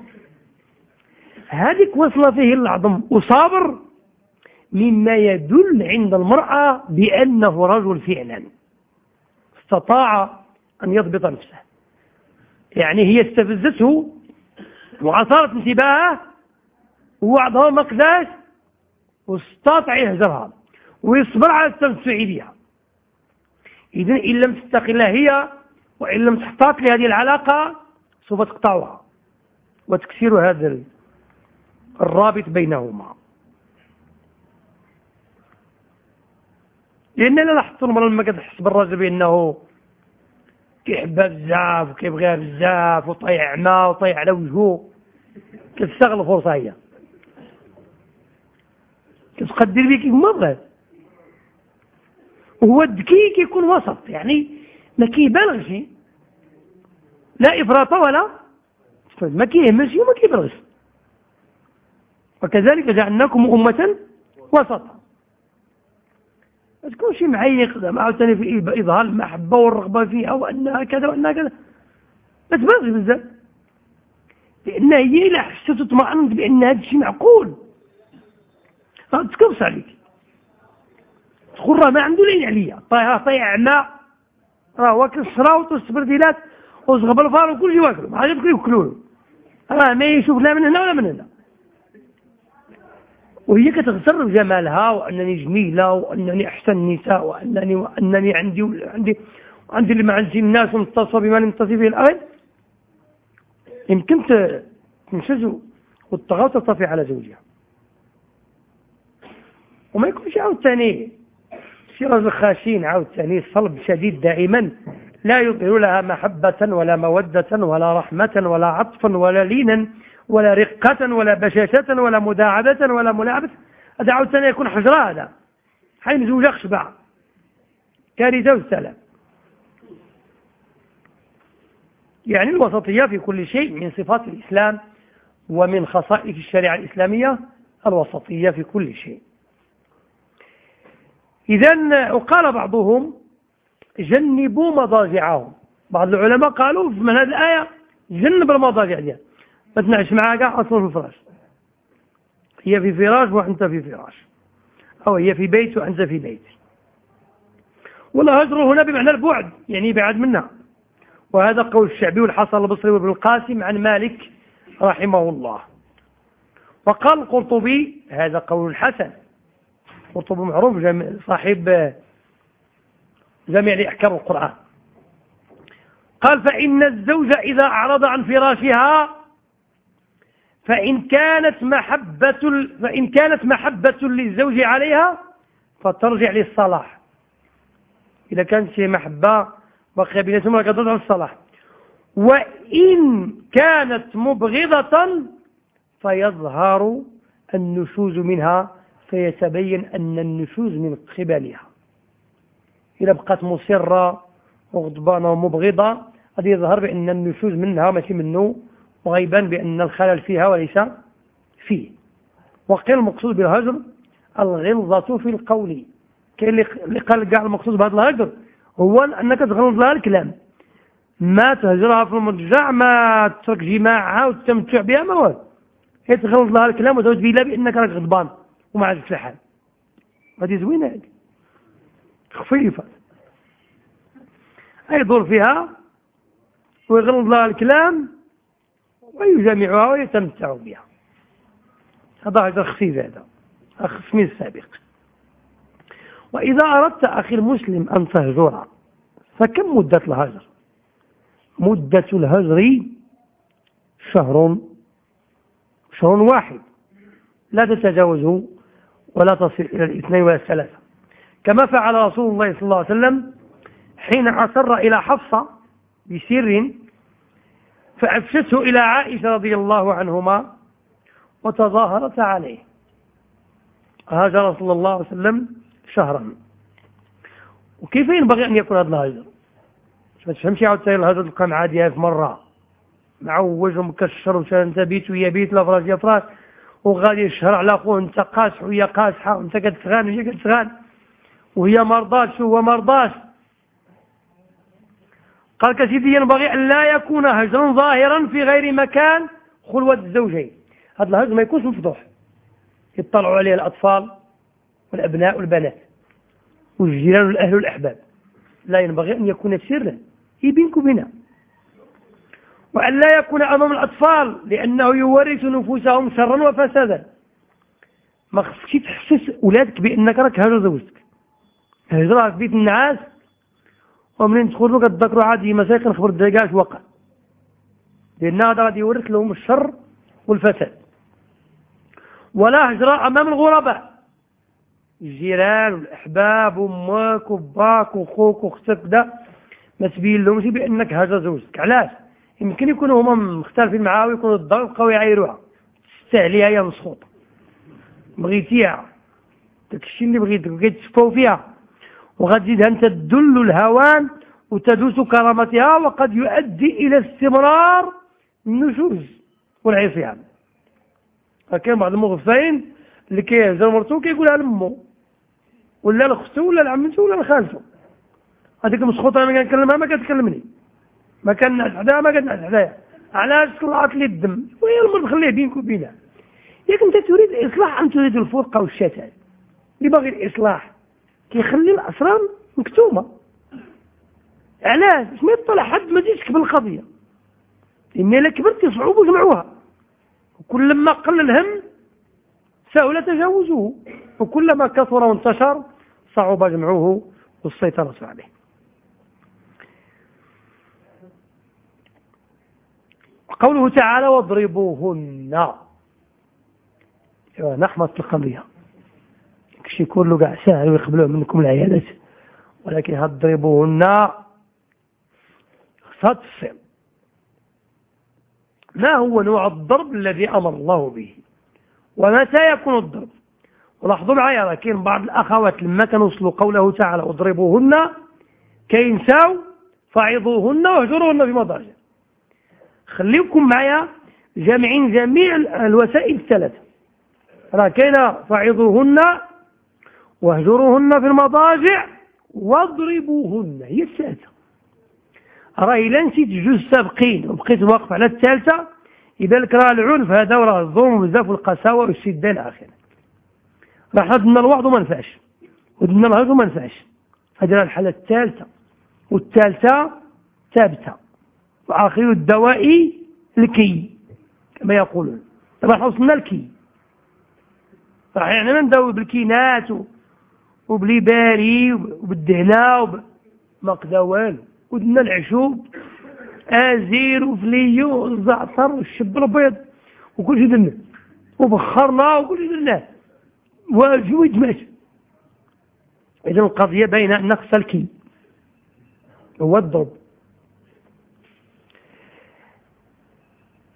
هذيك وصل فيه العظم وصابر مما يدل عند المرأة بأنه رجل فعلا. استطاع أن يضبط نفسه. يعني هي استفزته وعصرت انتباهه ووعدها ما قداش واستطاع يهجرها ويصبر على التمتع بها إذا إن لم تستقلها هي وإن لم تحتاط لهذه العلاقة سوف تقطعها وتكسر هذا الرابط بينهما. لأن أنا لاحظت المرة لما كتحس بالراجل بأنه كيحبها بزاف وكيبغيها بزاف وطيع عمى وطيع على وجهه كتستغل الفرصة هي. كتقدر بك ما بغات وهو الذكي كيكون وسط يعني ما كيبالغش لا إفراط ولا ما كيهمش وما كيبالغش وكذلك جعلناكم أمة وسطا. ما تكونش معيق ما عاوتاني في إظهار المحبة والرغبة فيها وأنها كذا وأنها كذا. ما تبالغش بزاف. لأن هي إلا حسيت وطمأنت بأن هذا الشيء معقول. تكبس عليك تقول راه ما عنده لين عليا طيها طيع عنا راه واكل الشراوط والسبرديلات وزغب الفار وكل شيء واكلوا ما عجبك يوكلوا له راه ما يشوف لا من هنا ولا من هنا. وهي كتغتر بجمالها وأنني جميلة وأنني أحسن النساء وأنني وأنني عندي عندي عندي اللي ما عندي الناس ومتصل بما لم تصف به الآخر يمكن تنشز وتطفي على زوجها. وما يكونش عاود ثاني شي رجل خاشين عاود ثاني صلب شديد دائما. لا يظهر لها محبة ولا مودة ولا رحمة ولا عطفا ولا لينا ولا رقة ولا بشاشة ولا مداعبة ولا ملاعبة. هذا عاود ثاني يكون حجرة هذا. حين زوج أخشبع كارثة والسلام يعني الوسطية في كل شيء من صفات الإسلام ومن خصائص الشريعة الإسلامية الوسطية في كل شيء. إذا وقال بعضهم جنبوا مضاجعهم. بعض العلماء قالوا من هذه الآية جنب المضاجع ديال ما تنعش معها كاع أصلا في الفراش. هي في فراش وأنت في فراش. أو هي في بيت وأنت في بيت. والهجر هنا بمعنى البعد يعني بعد منها وهذا قول الشعبي والحسن البصري وابن القاسم عن مالك رحمه الله. وقال القرطبي هذا قول الحسن. قرطبي معروف صاحب جميع أحكام القرآن. قال فإن الزوج إذا أعرض عن فراشها فإن كانت محبة فإن كانت محبة للزوج عليها فترجع للصلاح. إذا كانت شيء محبة بقي بيناتهم راه كترجع للصلاح. وإن كانت مبغضة فيظهر النشوز منها فيتبين أن النشوز من قبلها. إذا بقات مصرة وغضبانة ومبغضة غادي يظهر بأن النشوز منها ماشي منه وغيبان بأن الخلل فيها وليس فيه. وقيل المقصود بالهجر الغلظة في القول. كاين اللي قال كاع المقصود بهذا الهجر هو أنك تغلظ لها الكلام. ما تهجرها في المرجع ما تترك جماعها وتستمتع بها ما هي تغلظ لها الكلام وتوجد بها بأنك راك غضبان. وما عادش الحال هذه زوينة هذه خفيفة. يدور فيها؟ ويغلظ لها الكلام ويجامعها ويتمتع بها. هذا هذا خفيف هذا. اسمي السابق. وإذا أردت أخي المسلم أن تهجر فكم مدة الهجر؟ مدة الهجر شهر شهر واحد. لا تتجاوزه ولا تصل إلى الاثنين ولا الثلاثة. كما فعل رسول الله صلى الله عليه وسلم حين أسر إلى حفصة بسر فأفشته إلى عائشة رضي الله عنهما وتظاهرت عليه. هاجر صلى الله عليه وسلم شهرا. وكيف ينبغي أن يكون هذا الهجر؟ ما تفهمش عاود الهجر تلقى مع في مرة. معوج ومكشر وانت بيت ويا بيت لا فراش يا فراش وغادي يشهر على خوه انت قاسح وهي قاسحه وانت كتسغان وهي كتسغان. وهي مرضاش وهو مرضاش قال كسيدي ينبغي أن لا يكون هجرا ظاهرا في غير مكان خلوة الزوجين. هذا الهجر ما يكونش مفضوح. يطلعوا عليه الأطفال والأبناء والبنات والجيران والأهل والأحباب. لا ينبغي أن يكون سرا. بينك وبينها وأن لا يكون أمام الأطفال لأنه يورث نفوسهم شرا وفسادا. ما خصكش تحسس أولادك بأنك راك هاجر زوجتك. هجرها في بيت النعاس ومنين تخرجوا كتذكروا عادي مساكن خبر الدقاش وقع لأن هذا غادي يورث لهم الشر والفساد. ولا هجرة أمام الغرباء. الجيران والأحباب وأمك وباك وخوك وختك ده ما تبين لهمش بأنك هاجر زوجتك. علاش؟ يمكن يكونوا هما مختلفين معاه ويكونوا الضغط بقاو يعايروها. تستاهليها يا مسخوطة بغيتيها داك الشيء اللي بغيتك بغيت تشفاو فيها. وغتزيدها أنت تدل الهوان وتدوس كرامتها وقد يؤدي إلى استمرار النشوز والعصيان. كاين بعض المغفين اللي كيهزر مرتو كيقولها لمو ولا لختو ولا لعمتو ولا لخالتو هذيك المسخوطة أنا كنكلمها ما كتكلمني. ما كنعس حداها ما كنعس حدايا علاش طلعت لي الدم؟ وهي المرض خليه بينك وبينها. ياك انت تريد الإصلاح ام تريد الفرقة والشتات اللي باغي الإصلاح كيخلي الأسرار مكتومة. علاش؟ باش ما يطلع حد ما يجيش بالقضية لأن إلا كبرت يصعبوا جمعوها وكلما قل الهم سهل تجاوزه. وكلما كثر وانتشر صعب جمعه والسيطرة عليه. قوله تعالى واضربوهن. نحمة القضية. كشي كله قاع سهل ويقبلوه منكم العيادات ولكن هضربوهن خصها ما هو نوع الضرب الذي أمر الله به؟ ومتى يكون الضرب؟ ولاحظوا معايا كاين بعض الأخوات لما كنوصلوا قوله تعالى اضربوهن كينساو فعظوهن واهجروهن في مضاجع خليكم معايا جامعين جميع الوسائل الثلاثة راه كاين فعظوهن واهجروهن في المضاجع واضربوهن. هي الثالثة. راه إلا نسيت جوج سابقين وبقيت واقف على الثالثة. إذا لك راه العنف هذا وراه الظلم بزاف والقساوة والشدة إلى آخره. راه حنا الوعظ وما نفعش. ودنا الهجر وما نفعش. هذه الحالة الثالثة. والثالثة ثابتة. وآخر الدواء الكي كما يقولون. طبعا وصلنا الكي راح يعني نداوي بالكينات وبليباري وبالدهنة وبمقدا والو. ودنا العشوب آزير وفليو والزعتر والشب الأبيض وكل شيء درنا وبخرنا وكل شيء درناه وجوج ماشي اذا القضية بين النقص الكي. هو الضرب.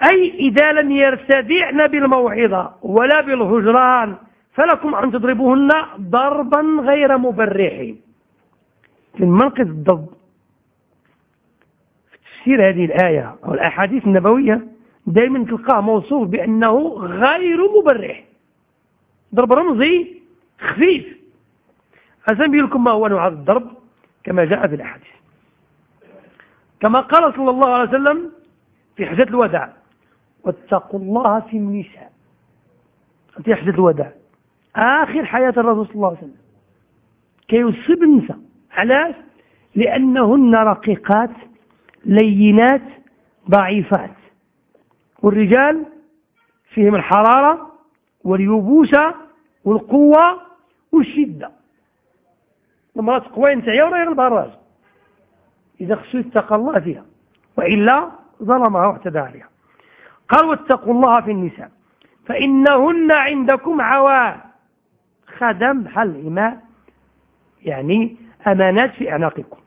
أي إذا لم يرتدعن بالموعظة ولا بالهجران فلكم أن تضربوهن ضربا غير مبرح. في منقذ الضرب تفسير هذه الآية أو الأحاديث النبوية دائما تلقاه موصوف بأنه غير مبرح. ضرب رمزي خفيف. أسنبي لكم ما هو نوع الضرب كما جاء في الأحاديث. كما قال صلى الله عليه وسلم في حجة الوداع واتقوا الله في النساء. في حجة الوداع. آخر حياة الرسول صلى الله عليه وسلم. كي يصيب النساء. علاش لأنهن رقيقات لينات ضعيفات. والرجال فيهم الحرارة واليبوسة والقوة والشدة. المرأة قوية نتعيا ولا يغلبها الراجل إذا خصو يتقى الله فيها. وإلا ظلمها واعتدى عليها. قال واتقوا الله في النساء. فإنهن عندكم عوان خدم بحال إماء يعني أمانات في أعناقكم.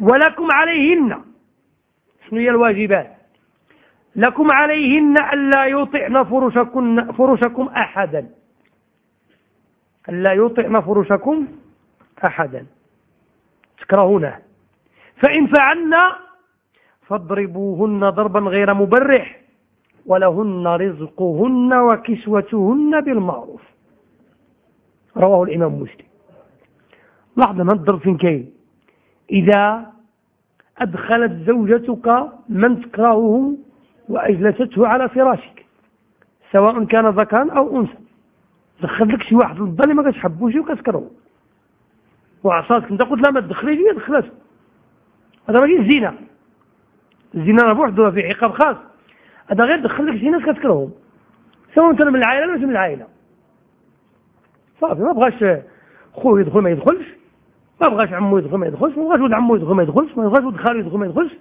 ولكم عليهن. شنو هي الواجبات؟ لكم عليهن ألا يطعن فرشكم, فرشكم أحدا. ألا يطعن فرشكم أحدا. تكرهونه. فإن فعلنا فاضربوهن ضربا غير مبرح ولهن رزقهن وكسوتهن بالمعروف. رواه الإمام مسلم. لاحظ ما الضرب فين كاين إذا أدخلت زوجتك من تكرهه وأجلسته على فراشك سواء كان ذكرا أو أنثى. دخل لك شي واحد للظل ما كتحبوش وكتكرهه وعصاتك أنت قلت لا ما تدخليش هي دخلت. هذا ماشي الزنا الزنا راه بوحدو فيه عقاب خاص. هذا غير دخل لك شي ناس كتكرههم. سواء كان من العائلة ولا من العائلة. صافي ما بغاش خوه يدخل ما يدخلش. ما بغاش عمو يدخل ما يدخلش. ما بغاش ولد عمو يدخل ما يدخلش. ما بغاش ولد خالو يدخل ما يدخلش.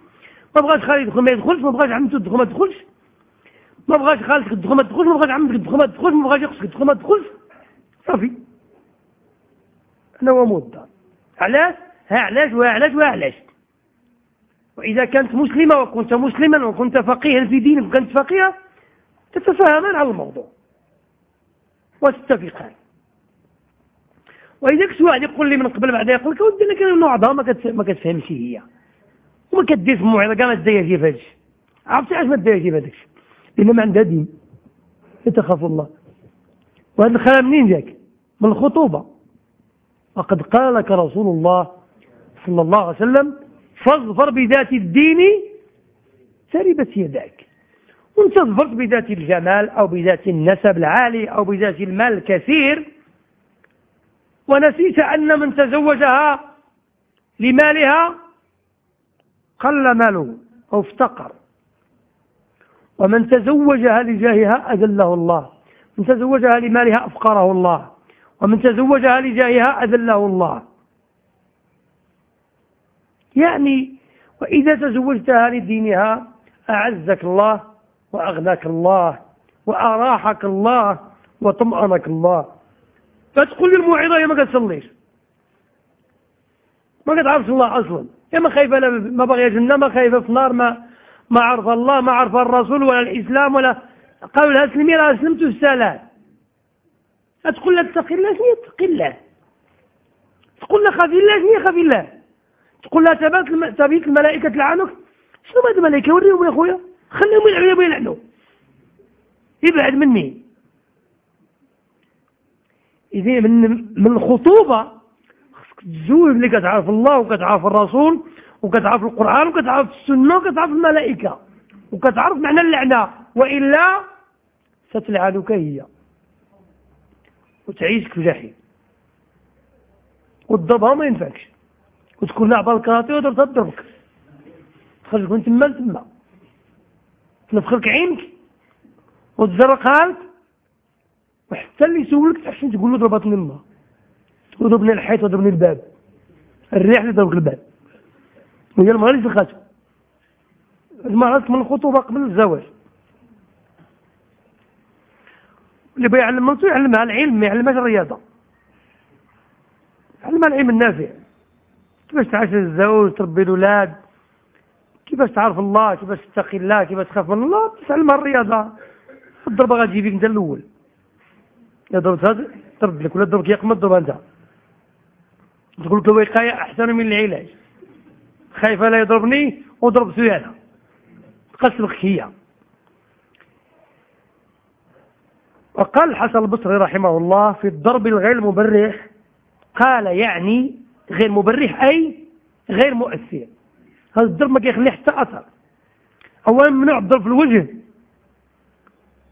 ما بغاش خالي يدخل ما يدخلش. ما بغاش عمته تدخل ما تدخلش. ما بغاش خالتك تدخل ما تدخلش. ما بغاش عمتك تدخل ما تدخلش. ما بغاش يخصك تدخل ما تدخلش. صافي. أنا هو مدة. علاش؟ ها علاش؟ وعلاش وعلاش وإذا كانت مسلمة وكنت مسلما وكنت فقيها في دينك وكنت فقيها تتفاهمان على الموضوع. وتتفقان. وإذا كنت واحد يقول لي من قبل بعدا يقول لك ودي لك نوع ما كتفهمش هي. وما كدير في الموعظة كاع ما تدير كيف هادشي عرفتي علاش ما تدير كيف هذاك لأن ما عندها دين. يتخاف الله. وهذا الخلام منين جاك؟ من الخطوبة. وقد قال لك رسول الله صلى الله عليه وسلم فاظفر بذات الدين تربت يداك. وانت ظفرت بذات الجمال أو بذات النسب العالي أو بذات المال الكثير ونسيت أن من تزوجها لمالها قل ماله أو افتقر. ومن تزوجها لجاهها أذله الله. من تزوجها لمالها أفقره الله. ومن تزوجها لجاهها أذله الله. يعني وإذا تزوجتها لدينها أعزك الله وأغناك الله وأراحك الله وطمأنك الله. فتقول الموعظة يا ما تصليش ما تعرفش الله أصلا. يا ما خايفة ما بغي جنة ما خايفة في النار ما ما عرف الله ما عرف الرسول ولا الإسلام ولا قالوا لها اسلمي راه اسلمت السلام. تقول لها اتقي الله شنو اتقي الله تقول لها خافي الله شنو خافي الله تقول لها تبات تبيت الملائكة تلعنك شنو هاد الملائكة؟ وريهم يا خويا. خليهم يلعنوا يلعنوا يبعد مني. إذا من من الخطوبة تزوج اللي كتعرف الله وكتعرف الرسول وكتعرف القرآن وكتعرف السنة وكتعرف الملائكة وكتعرف معنى اللعنة. وإلا ستلعنك هي. وتعيشك في جحيم. وتضربها ما ينفعكش. وتكون لعبة الكراتي وضربتها تضربك. تخرجك من تما. لتما تنفخلك عينك وتزرقها لك وحتى اللي يسولك تحسن تقول له ضربتني الله وضربني الحيط وضربني الباب. الريح اللي ضربك الباب. وهي المرأة اللي سخاته المرأة من الخطوبة قبل الزواج. اللي بيعلم منصو يعلمها. العلم ما يعلمهاش الرياضة. يعلمها العلم النافع. كيفاش تعيش الزوج تربي الأولاد كيفاش تعرف الله؟ كيفاش تتقي الله؟ كيفاش تخاف من الله؟ تعلمها الرياضة. الضربة غتجيبك انت الأول. يا ضربتها ترد لك ولا ضربك يقمد ضربها انت. تقول لك الوقاية أحسن من العلاج. خايفة لا يضربني وضرب سيادة. تقسمك هي. وقال الحسن البصري رحمه الله في الضرب الغير مبرح قال يعني غير مبرح أي غير مؤثر. هذا الضرب ما كيخلي حتى أثر. أولا ممنوع الضرب في الوجه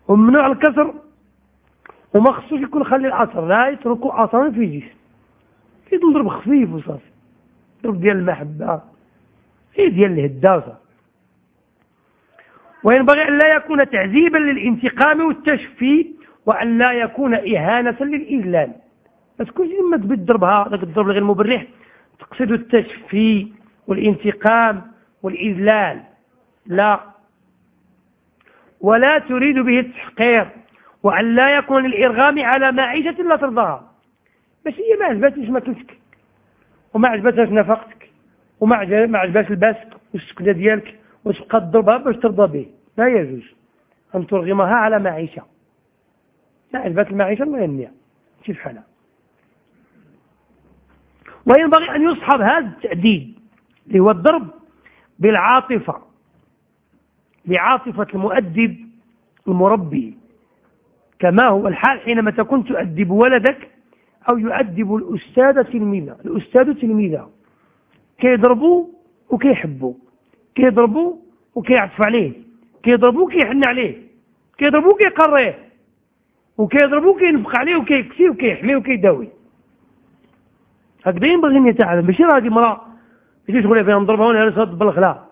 وممنوع الكسر وما خصوش يكون خلي الأثر لا يتركوا أثرا في جسم. كي ضرب خفيف وصافي. ضرب ديال المحبة هي ديال الهداوسة وينبغي أن لا يكون تعذيبا للانتقام والتشفي وأن لا يكون إهانة للإذلال. ما تكونش لما تبي تضربها ذاك الضرب غير مبرح. تقصد التشفي والانتقام والإذلال. لا. ولا تريد به التحقير وأن لا يكون الإرغام على معيشة لا ترضاها. باش هي ما عجباتش ماكلتك وما عجباتهاش نفقتك وما ما عجباتش لباسك والسكنة ديالك وتبقى تضربها باش ترضى به. لا يجوز أن ترغمها على معيشة. ما عجبات المعيشة الله يهنيها شي في حالها. وينبغي أن يصحب هذا التعديد اللي هو الضرب بالعاطفة بعاطفة المؤدب المربي. كما هو الحال حينما تكون تؤدب ولدك أو يؤدب الأستاذ تلميذه الأستاذ تلميذه. كيضربوه وكيحبوا كيضربوا وكيعطف عليه كيضربوا وكيحن عليه كيضربوا وكيقريه وكيضربوا وكينفق عليه وكيكسيه وكيحميه وكيداوي هكذا ينبغي ان يتعلم. ماشي راه هذه امراه ماشي شغل فيها نضربها وأنا نصد بالخلا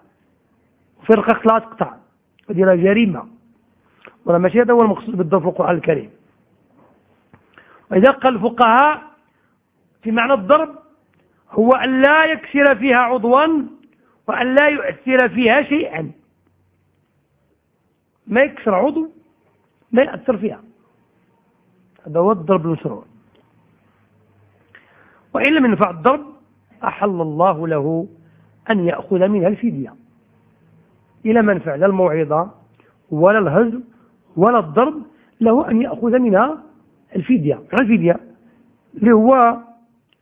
في رقاق لا تقطع هذه راه جريمة. ولا ماشي هذا هو المقصود بالضرب في القرآن الكريم. وإذا قال الفقهاء في معنى الضرب هو أن لا يكسر فيها عضوا وأن لا يؤثر فيها شيئا. ما يكسر عضو ما يأثر فيها. هذا هو الضرب المشروع. وإن لم ينفع الضرب أحل الله له أن يأخذ منها الفدية. إلى من فعل الموعظة ولا الهزل ولا الضرب له أن يأخذ منها الفدية. الفدية؟ اللي هو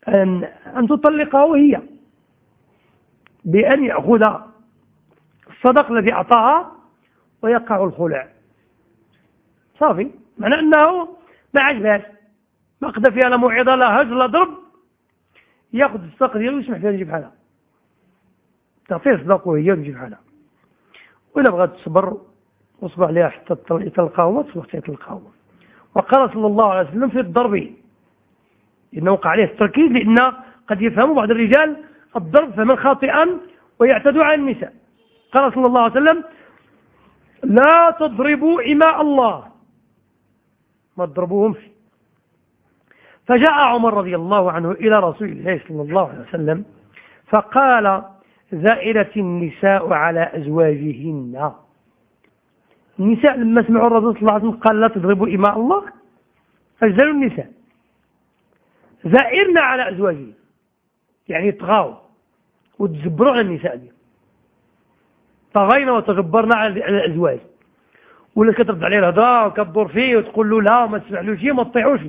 أن, أن تطلقها وهي. بأن يأخذ الصدق الذي أعطاها ويقع الخلع. صافي؟ معنى أنه ما عجبهاش ما قدر فيها لا موعظة لا هجر لا ضرب. ياخذ الصدق ديالو ويسمح فيها تجيب حالها تعطيه صدق وهي تجيب حالها وإلا بغات تصبر واصبر عليها حتى تلقاه هو تصبح تلقاه وقال صلى الله عليه وسلم في الضرب إنه وقع عليه التركيز لأن قد يفهم بعض الرجال الضرب فمن خاطئا ويعتدوا على النساء. قال صلى الله عليه وسلم لا تضربوا إماء الله. ما تضربوهم فيه فجاء عمر رضي الله عنه إلى رسول الله صلى الله عليه وسلم فقال زائرت النساء على أزواجهن. النساء لما سمعوا الرسول صلى الله عليه وسلم قال لا تضربوا إماء الله فجزلوا النساء. زائرنا على أزواجهن يعني طغاوا وتجبروا على النساء دي طغينا وتجبرنا على الأزواج. ولا كترد عليه الهضاء وكتدور فيه وتقول له لا وما تسمعلوش ما تطيعوش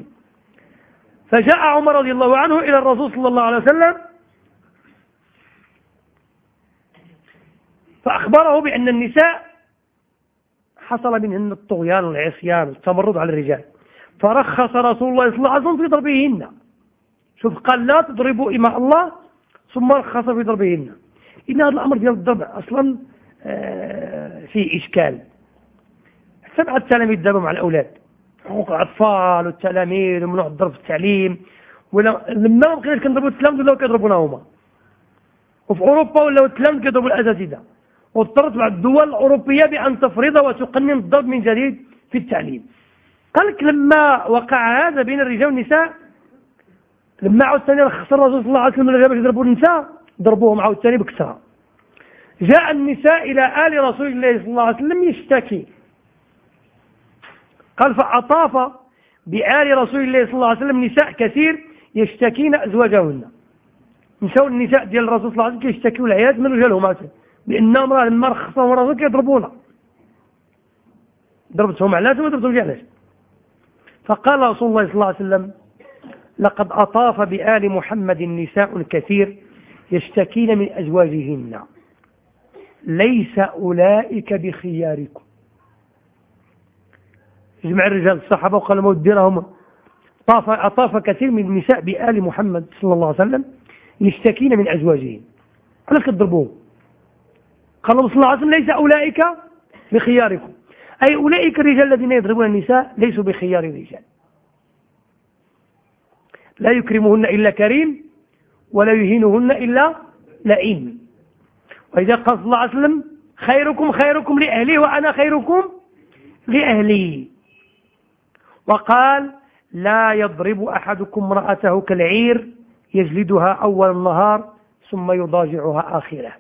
فجاء عمر رضي الله عنه إلى الرسول صلى الله عليه وسلم فأخبره بأن النساء حصل منهن الطغيان والعصيان والتمرد على الرجال. فرخص رسول الله صلى الله عليه وسلم في ضربهن. شوف قال لا تضربوا إماء الله ثم رخص في ضربهن. إن هذا الأمر ديال الضرب أصلا آه، فيه إشكال. سبعة التلاميذ دابا مع الأولاد. حقوق الأطفال والتلاميذ وممنوع الضرب في التعليم. ولا لما ما بقيناش كنضربوا التلاميذ ولاو كيضربونا هما. وفي أوروبا ولاو التلاميذ كيضربوا الأساتذة واضطرت بعض الدول الأوروبية بأن تفرض وتقنن الضرب من جديد في التعليم. قال لك لما وقع هذا بين الرجال والنساء لما عاود ثاني رخص الرسول صلى الله عليه وسلم باش يضربوا النساء ضربوهم عاود ثاني بكثره جاء النساء إلى آل رسول الله صلى الله عليه وسلم يشتكي. قال فأطاف بآل رسول الله صلى الله عليه وسلم نساء كثير يشتكين أزواجهن. نساء النساء ديال الرسول صلى الله عليه وسلم يشتكوا العيال من رجالهم بأنهم راه لما رخصهم الرسول كيضربونا ضربتهم علاش وما ضربتهم علاش فقال رسول الله صلى الله عليه وسلم لقد أطاف بآل محمد نساء كثير يشتكين من أزواجهن. ليس أولئك بخياركم. جمع الرجال الصحابة وقال ما وديرهم. طاف أطاف كثير من النساء بآل محمد صلى الله عليه وسلم يشتكين من أزواجهن علاش كتضربوهم قال الله صلى الله عليه وسلم ليس أولئك بخياركم. أي أولئك الرجال الذين يضربون النساء ليسوا بخيار الرجال. لا يكرمهن إلا كريم ولا يهينهن إلا لئيم. وإذا قال صلى الله عليه وسلم خيركم خيركم لأهلي وأنا خيركم لأهلي. وقال لا يضرب أحدكم امرأته كالعير يجلدها أول النهار ثم يضاجعها آخره.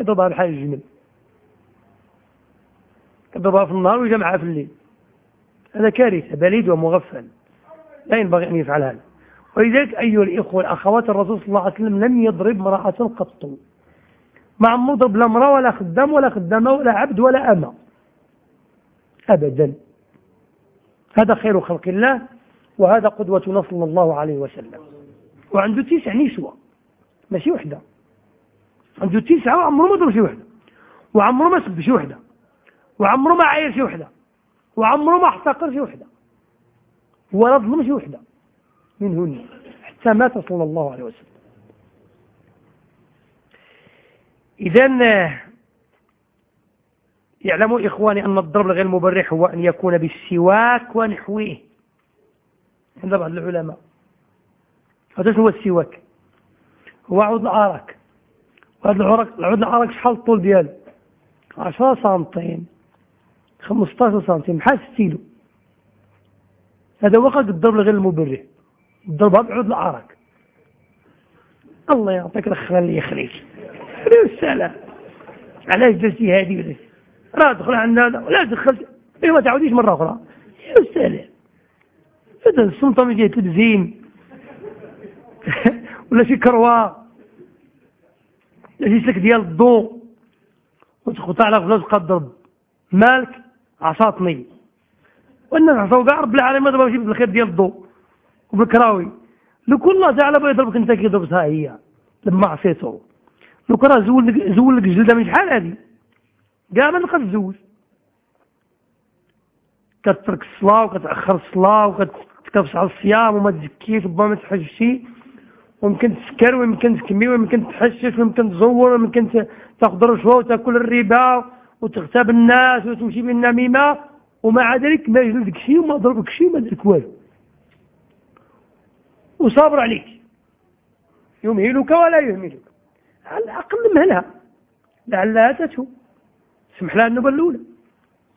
يضربها بحال الجمل. يضربها في النهار ويجمعها في الليل. هذا كارثة بليد ومغفل. لا ينبغي أن يفعل هذا. ولذلك أيها الإخوة الأخوات الرسول صلى الله عليه وسلم لم يضرب امرأة قط. ما عمره ضرب لا امرأة ولا خدام ولا خدامة ولا عبد ولا أمة. أبدا. هذا خير خلق الله وهذا قدوتنا صلى الله عليه وسلم. وعنده تسع نسوة ماشي وحدة. عنده تسعة وعمره ما ضرب شي وحدة وعمره ما سب شي وحدة وعمره ما عاير شي وحدة وعمره ما احتقر شي وحدة ولا ظلم شي وحدة. منهن حتى مات صلى الله عليه وسلم. إذا يعلم إخواني أن الضرب غير المبرح هو أن يكون بالسواك ونحوه. عند بعض العلماء. هذا هو السواك؟ هو عود العرق. وهذا العرق العود العرق شحال الطول ديالو؟ 10 سنتيم. 15 سنتيم. بحال ستيلو هذا هو قد الضرب غير المبرح. الضرب بعود العرق. الله يعطيك الخير اللي يخليك. السلام. علاش درتي هذه؟ ولا راه دخل عندنا ولا دخلت ايوا ما تعاوديش مرة أخرى. سلام. هذا السلطة ديال التلزيم ولا شي كروة. ولا شي سلك ديال الضوء وتخبط على تبقى تضرب. مالك عصاتني والناس عصاو كاع رب العالمين دابا ماشي بالخير ديال الضوء وبالكراوي. لو كل الله تعالى بغى يضربك أنت كيضربها هي لما عصيته. لو كان زول لك زول لك جلدة من شحال هذه؟ كاع ما تبقى تزوج كترك الصلاة وكتاخر الصلاة وكتكبس على الصيام وما تزكيش وما ما تحجش ويمكن تسكر ويمكن تكمي ويمكن تحشش ويمكن تزور ويمكن تاخذ رشوه وتأكل الربا وتغتاب الناس وتمشي بالنميمه ومع ذلك ما يجلدك شيء وما ضربك شيء وما درك والو. وصابر عليك. يمهلك ولا يهملك. على الأقل مهلها. لعلها تتوب. سمح لها النوبة الأولى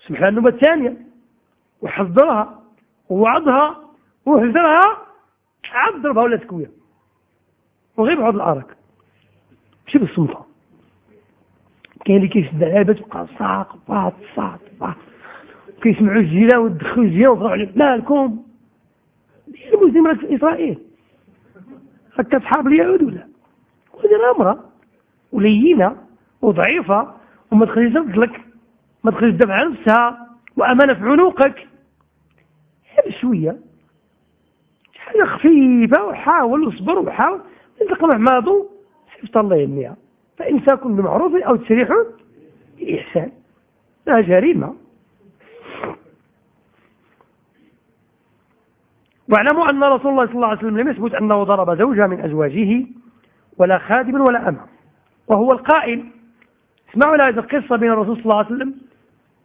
سمح لها النوبة الثانية وحضرها ووعدها وحذرها عاد ضربها ولا تكويها وغير بعض الأرك. ماشي بالسلطة. كاين اللي كيشد العابة تبقى صاق باط صاق باط كيسمعوا الجيلة ويدخلوا الجيلة ويضربوا عليهم مالكم المسلمين في إسرائيل. هكا أصحاب اليهود ولا؟ وهذه أمرها ولينة وضعيفة. وما تخليش رجلك ما تخليش عن نفسها. وأمانة في عنقك. شوية. حاجة خفيفة وحاول واصبر وحاول. انت مع ماضو. سيفت الله يمنيها فإمساك بمعروف أو تسريح بإحسان. لا جريمة. واعلموا أن رسول الله صلى الله عليه وسلم لم يثبت أنه ضرب زوجها من أزواجه ولا خادم ولا أمة. وهو القائل اسمعوا هذه القصة بين الرسول صلى الله عليه وسلم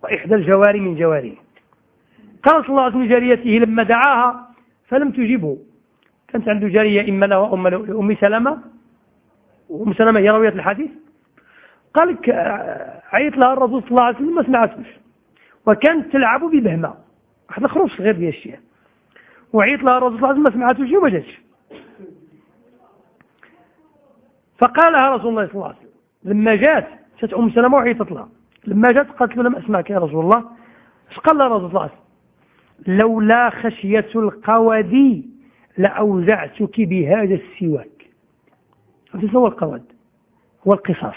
وإحدى الجواري من جواريه. قال صلى الله عليه وسلم لجاريته لما دعاها فلم تجبه. كانت عنده جارية إما له وأم لأم سلمة. وأم سلمة هي راوية الحديث. قال لك عيط لها الرسول صلى الله عليه وسلم ما سمعتوش. وكانت تلعب ببهمة. واحد الخروج صغير ديال الشيء وعيط لها الرسول صلى الله عليه وسلم ما سمعتوش وما جاتش. فقال لها رسول الله صلى الله عليه وسلم لما جات جات أم سلمة وعيطت لها لما جات قالت له لم أسمعك يا رسول الله. إيش قال لها رسول الله لولا خشية القود لأوزعتك بهذا السواك. هو القود هو القصاص.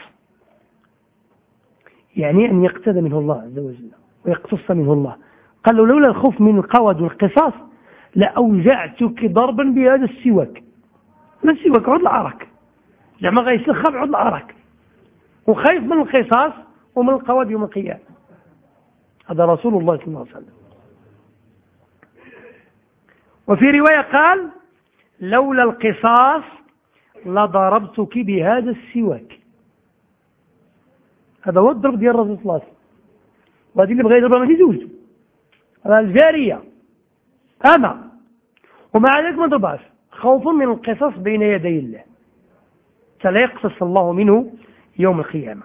يعني أن يقتدى منه الله عز وجل ويقتص منه الله. قال له لولا الخوف من القود والقصاص لأوزعتك ضربا بهذا السواك. ما السواك؟ عود العرك زعما غيسخن عود العرك وخايف من القصاص ومن القواد يوم القيامة. هذا رسول الله صلى الله عليه وسلم. وفي رواية قال لولا القصاص لضربتك بهذا السواك. هذا هو الضرب ديال الرسول صلى الله عليه وسلم. وهذه اللي بغى يضربها ماشي زوجته هذا الجارية أما ومع ذلك ما ضربهاش خوف من القصص بين يدي الله. فلا يقصص الله منه يوم القيامة.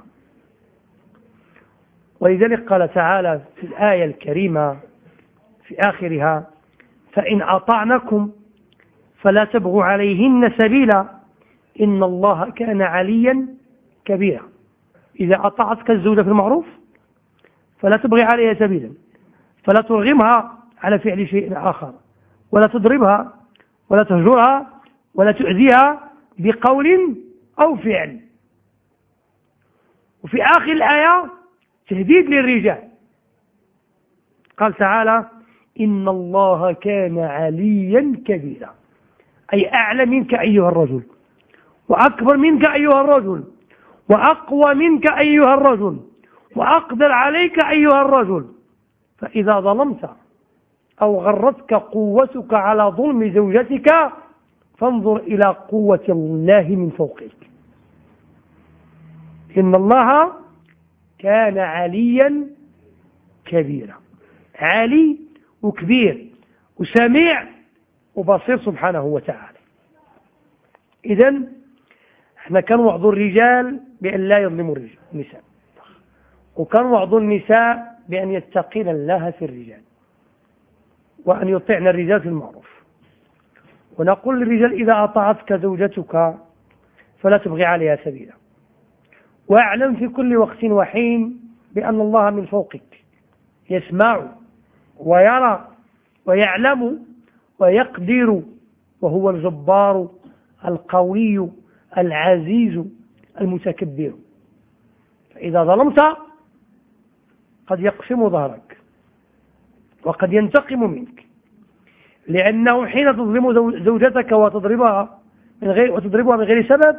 ولذلك قال تعالى في الآية الكريمة في آخرها فإن أطعنكم فلا تبغوا عليهن سبيلا إن الله كان عليا كبيرا. إذا أطعتك الزوجة في المعروف فلا تبغي عليها سبيلا فلا ترغمها على فعل شيء آخر ولا تضربها ولا تهجرها ولا تؤذيها بقول أو فعل. وفي آخر الآية تهديد للرجال. قال تعالى إن الله كان عليا كبيرا. أي أعلى منك أيها الرجل وأكبر منك أيها الرجل وأقوى منك أيها الرجل وأقدر عليك أيها الرجل. فإذا ظلمت أو غرتك قوتك على ظلم زوجتك فانظر إلى قوة الله من فوقك. إن الله كان عليا كبيرا. علي وكبير وسميع وبصير سبحانه وتعالى. إذا إحنا كان وعظ الرجال بأن لا يظلموا النساء. وكان وعظ النساء بأن يتقين الله في الرجال. وأن يطيعن الرجال في المعروف. ونقول للرجال إذا أطاعتك زوجتك فلا تبغي عليها سبيلا. واعلم في كل وقت وحين بأن الله من فوقك يسمع ويرى ويعلم ويقدر وهو الجبار القوي العزيز المتكبر. فإذا ظلمت قد يقسم ظهرك وقد ينتقم منك. لأنه حين تظلم زوجتك وتضربها من غير وتضربها من غير سبب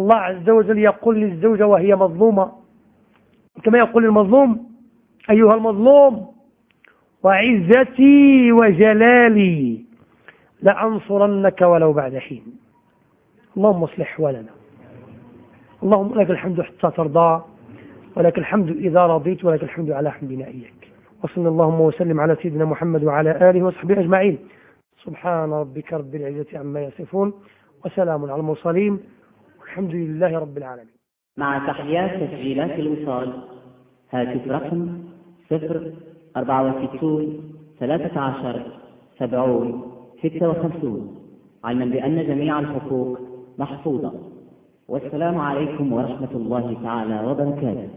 الله عز وجل يقول للزوجة وهي مظلومة. كما يقول المظلوم أيها المظلوم وعزتي وجلالي لأنصرنك ولو بعد حين. اللهم اصلح احوالنا اللهم لك الحمد حتى ترضى ولك الحمد إذا رضيت ولك الحمد على حمدنا إياك وصلى اللهم وسلم على سيدنا محمد وعلى آله وصحبه أجمعين. سبحان ربك رب العزة عما يصفون وسلام على المرسلين. والحمد لله رب العالمين. مع تحيات تسجيلات الوصال هاتف رقم صفر أربعة وستون ثلاثة عشر سبعون ستة وخمسون علما بأن جميع الحقوق محفوظة. والسلام عليكم ورحمة الله تعالى وبركاته.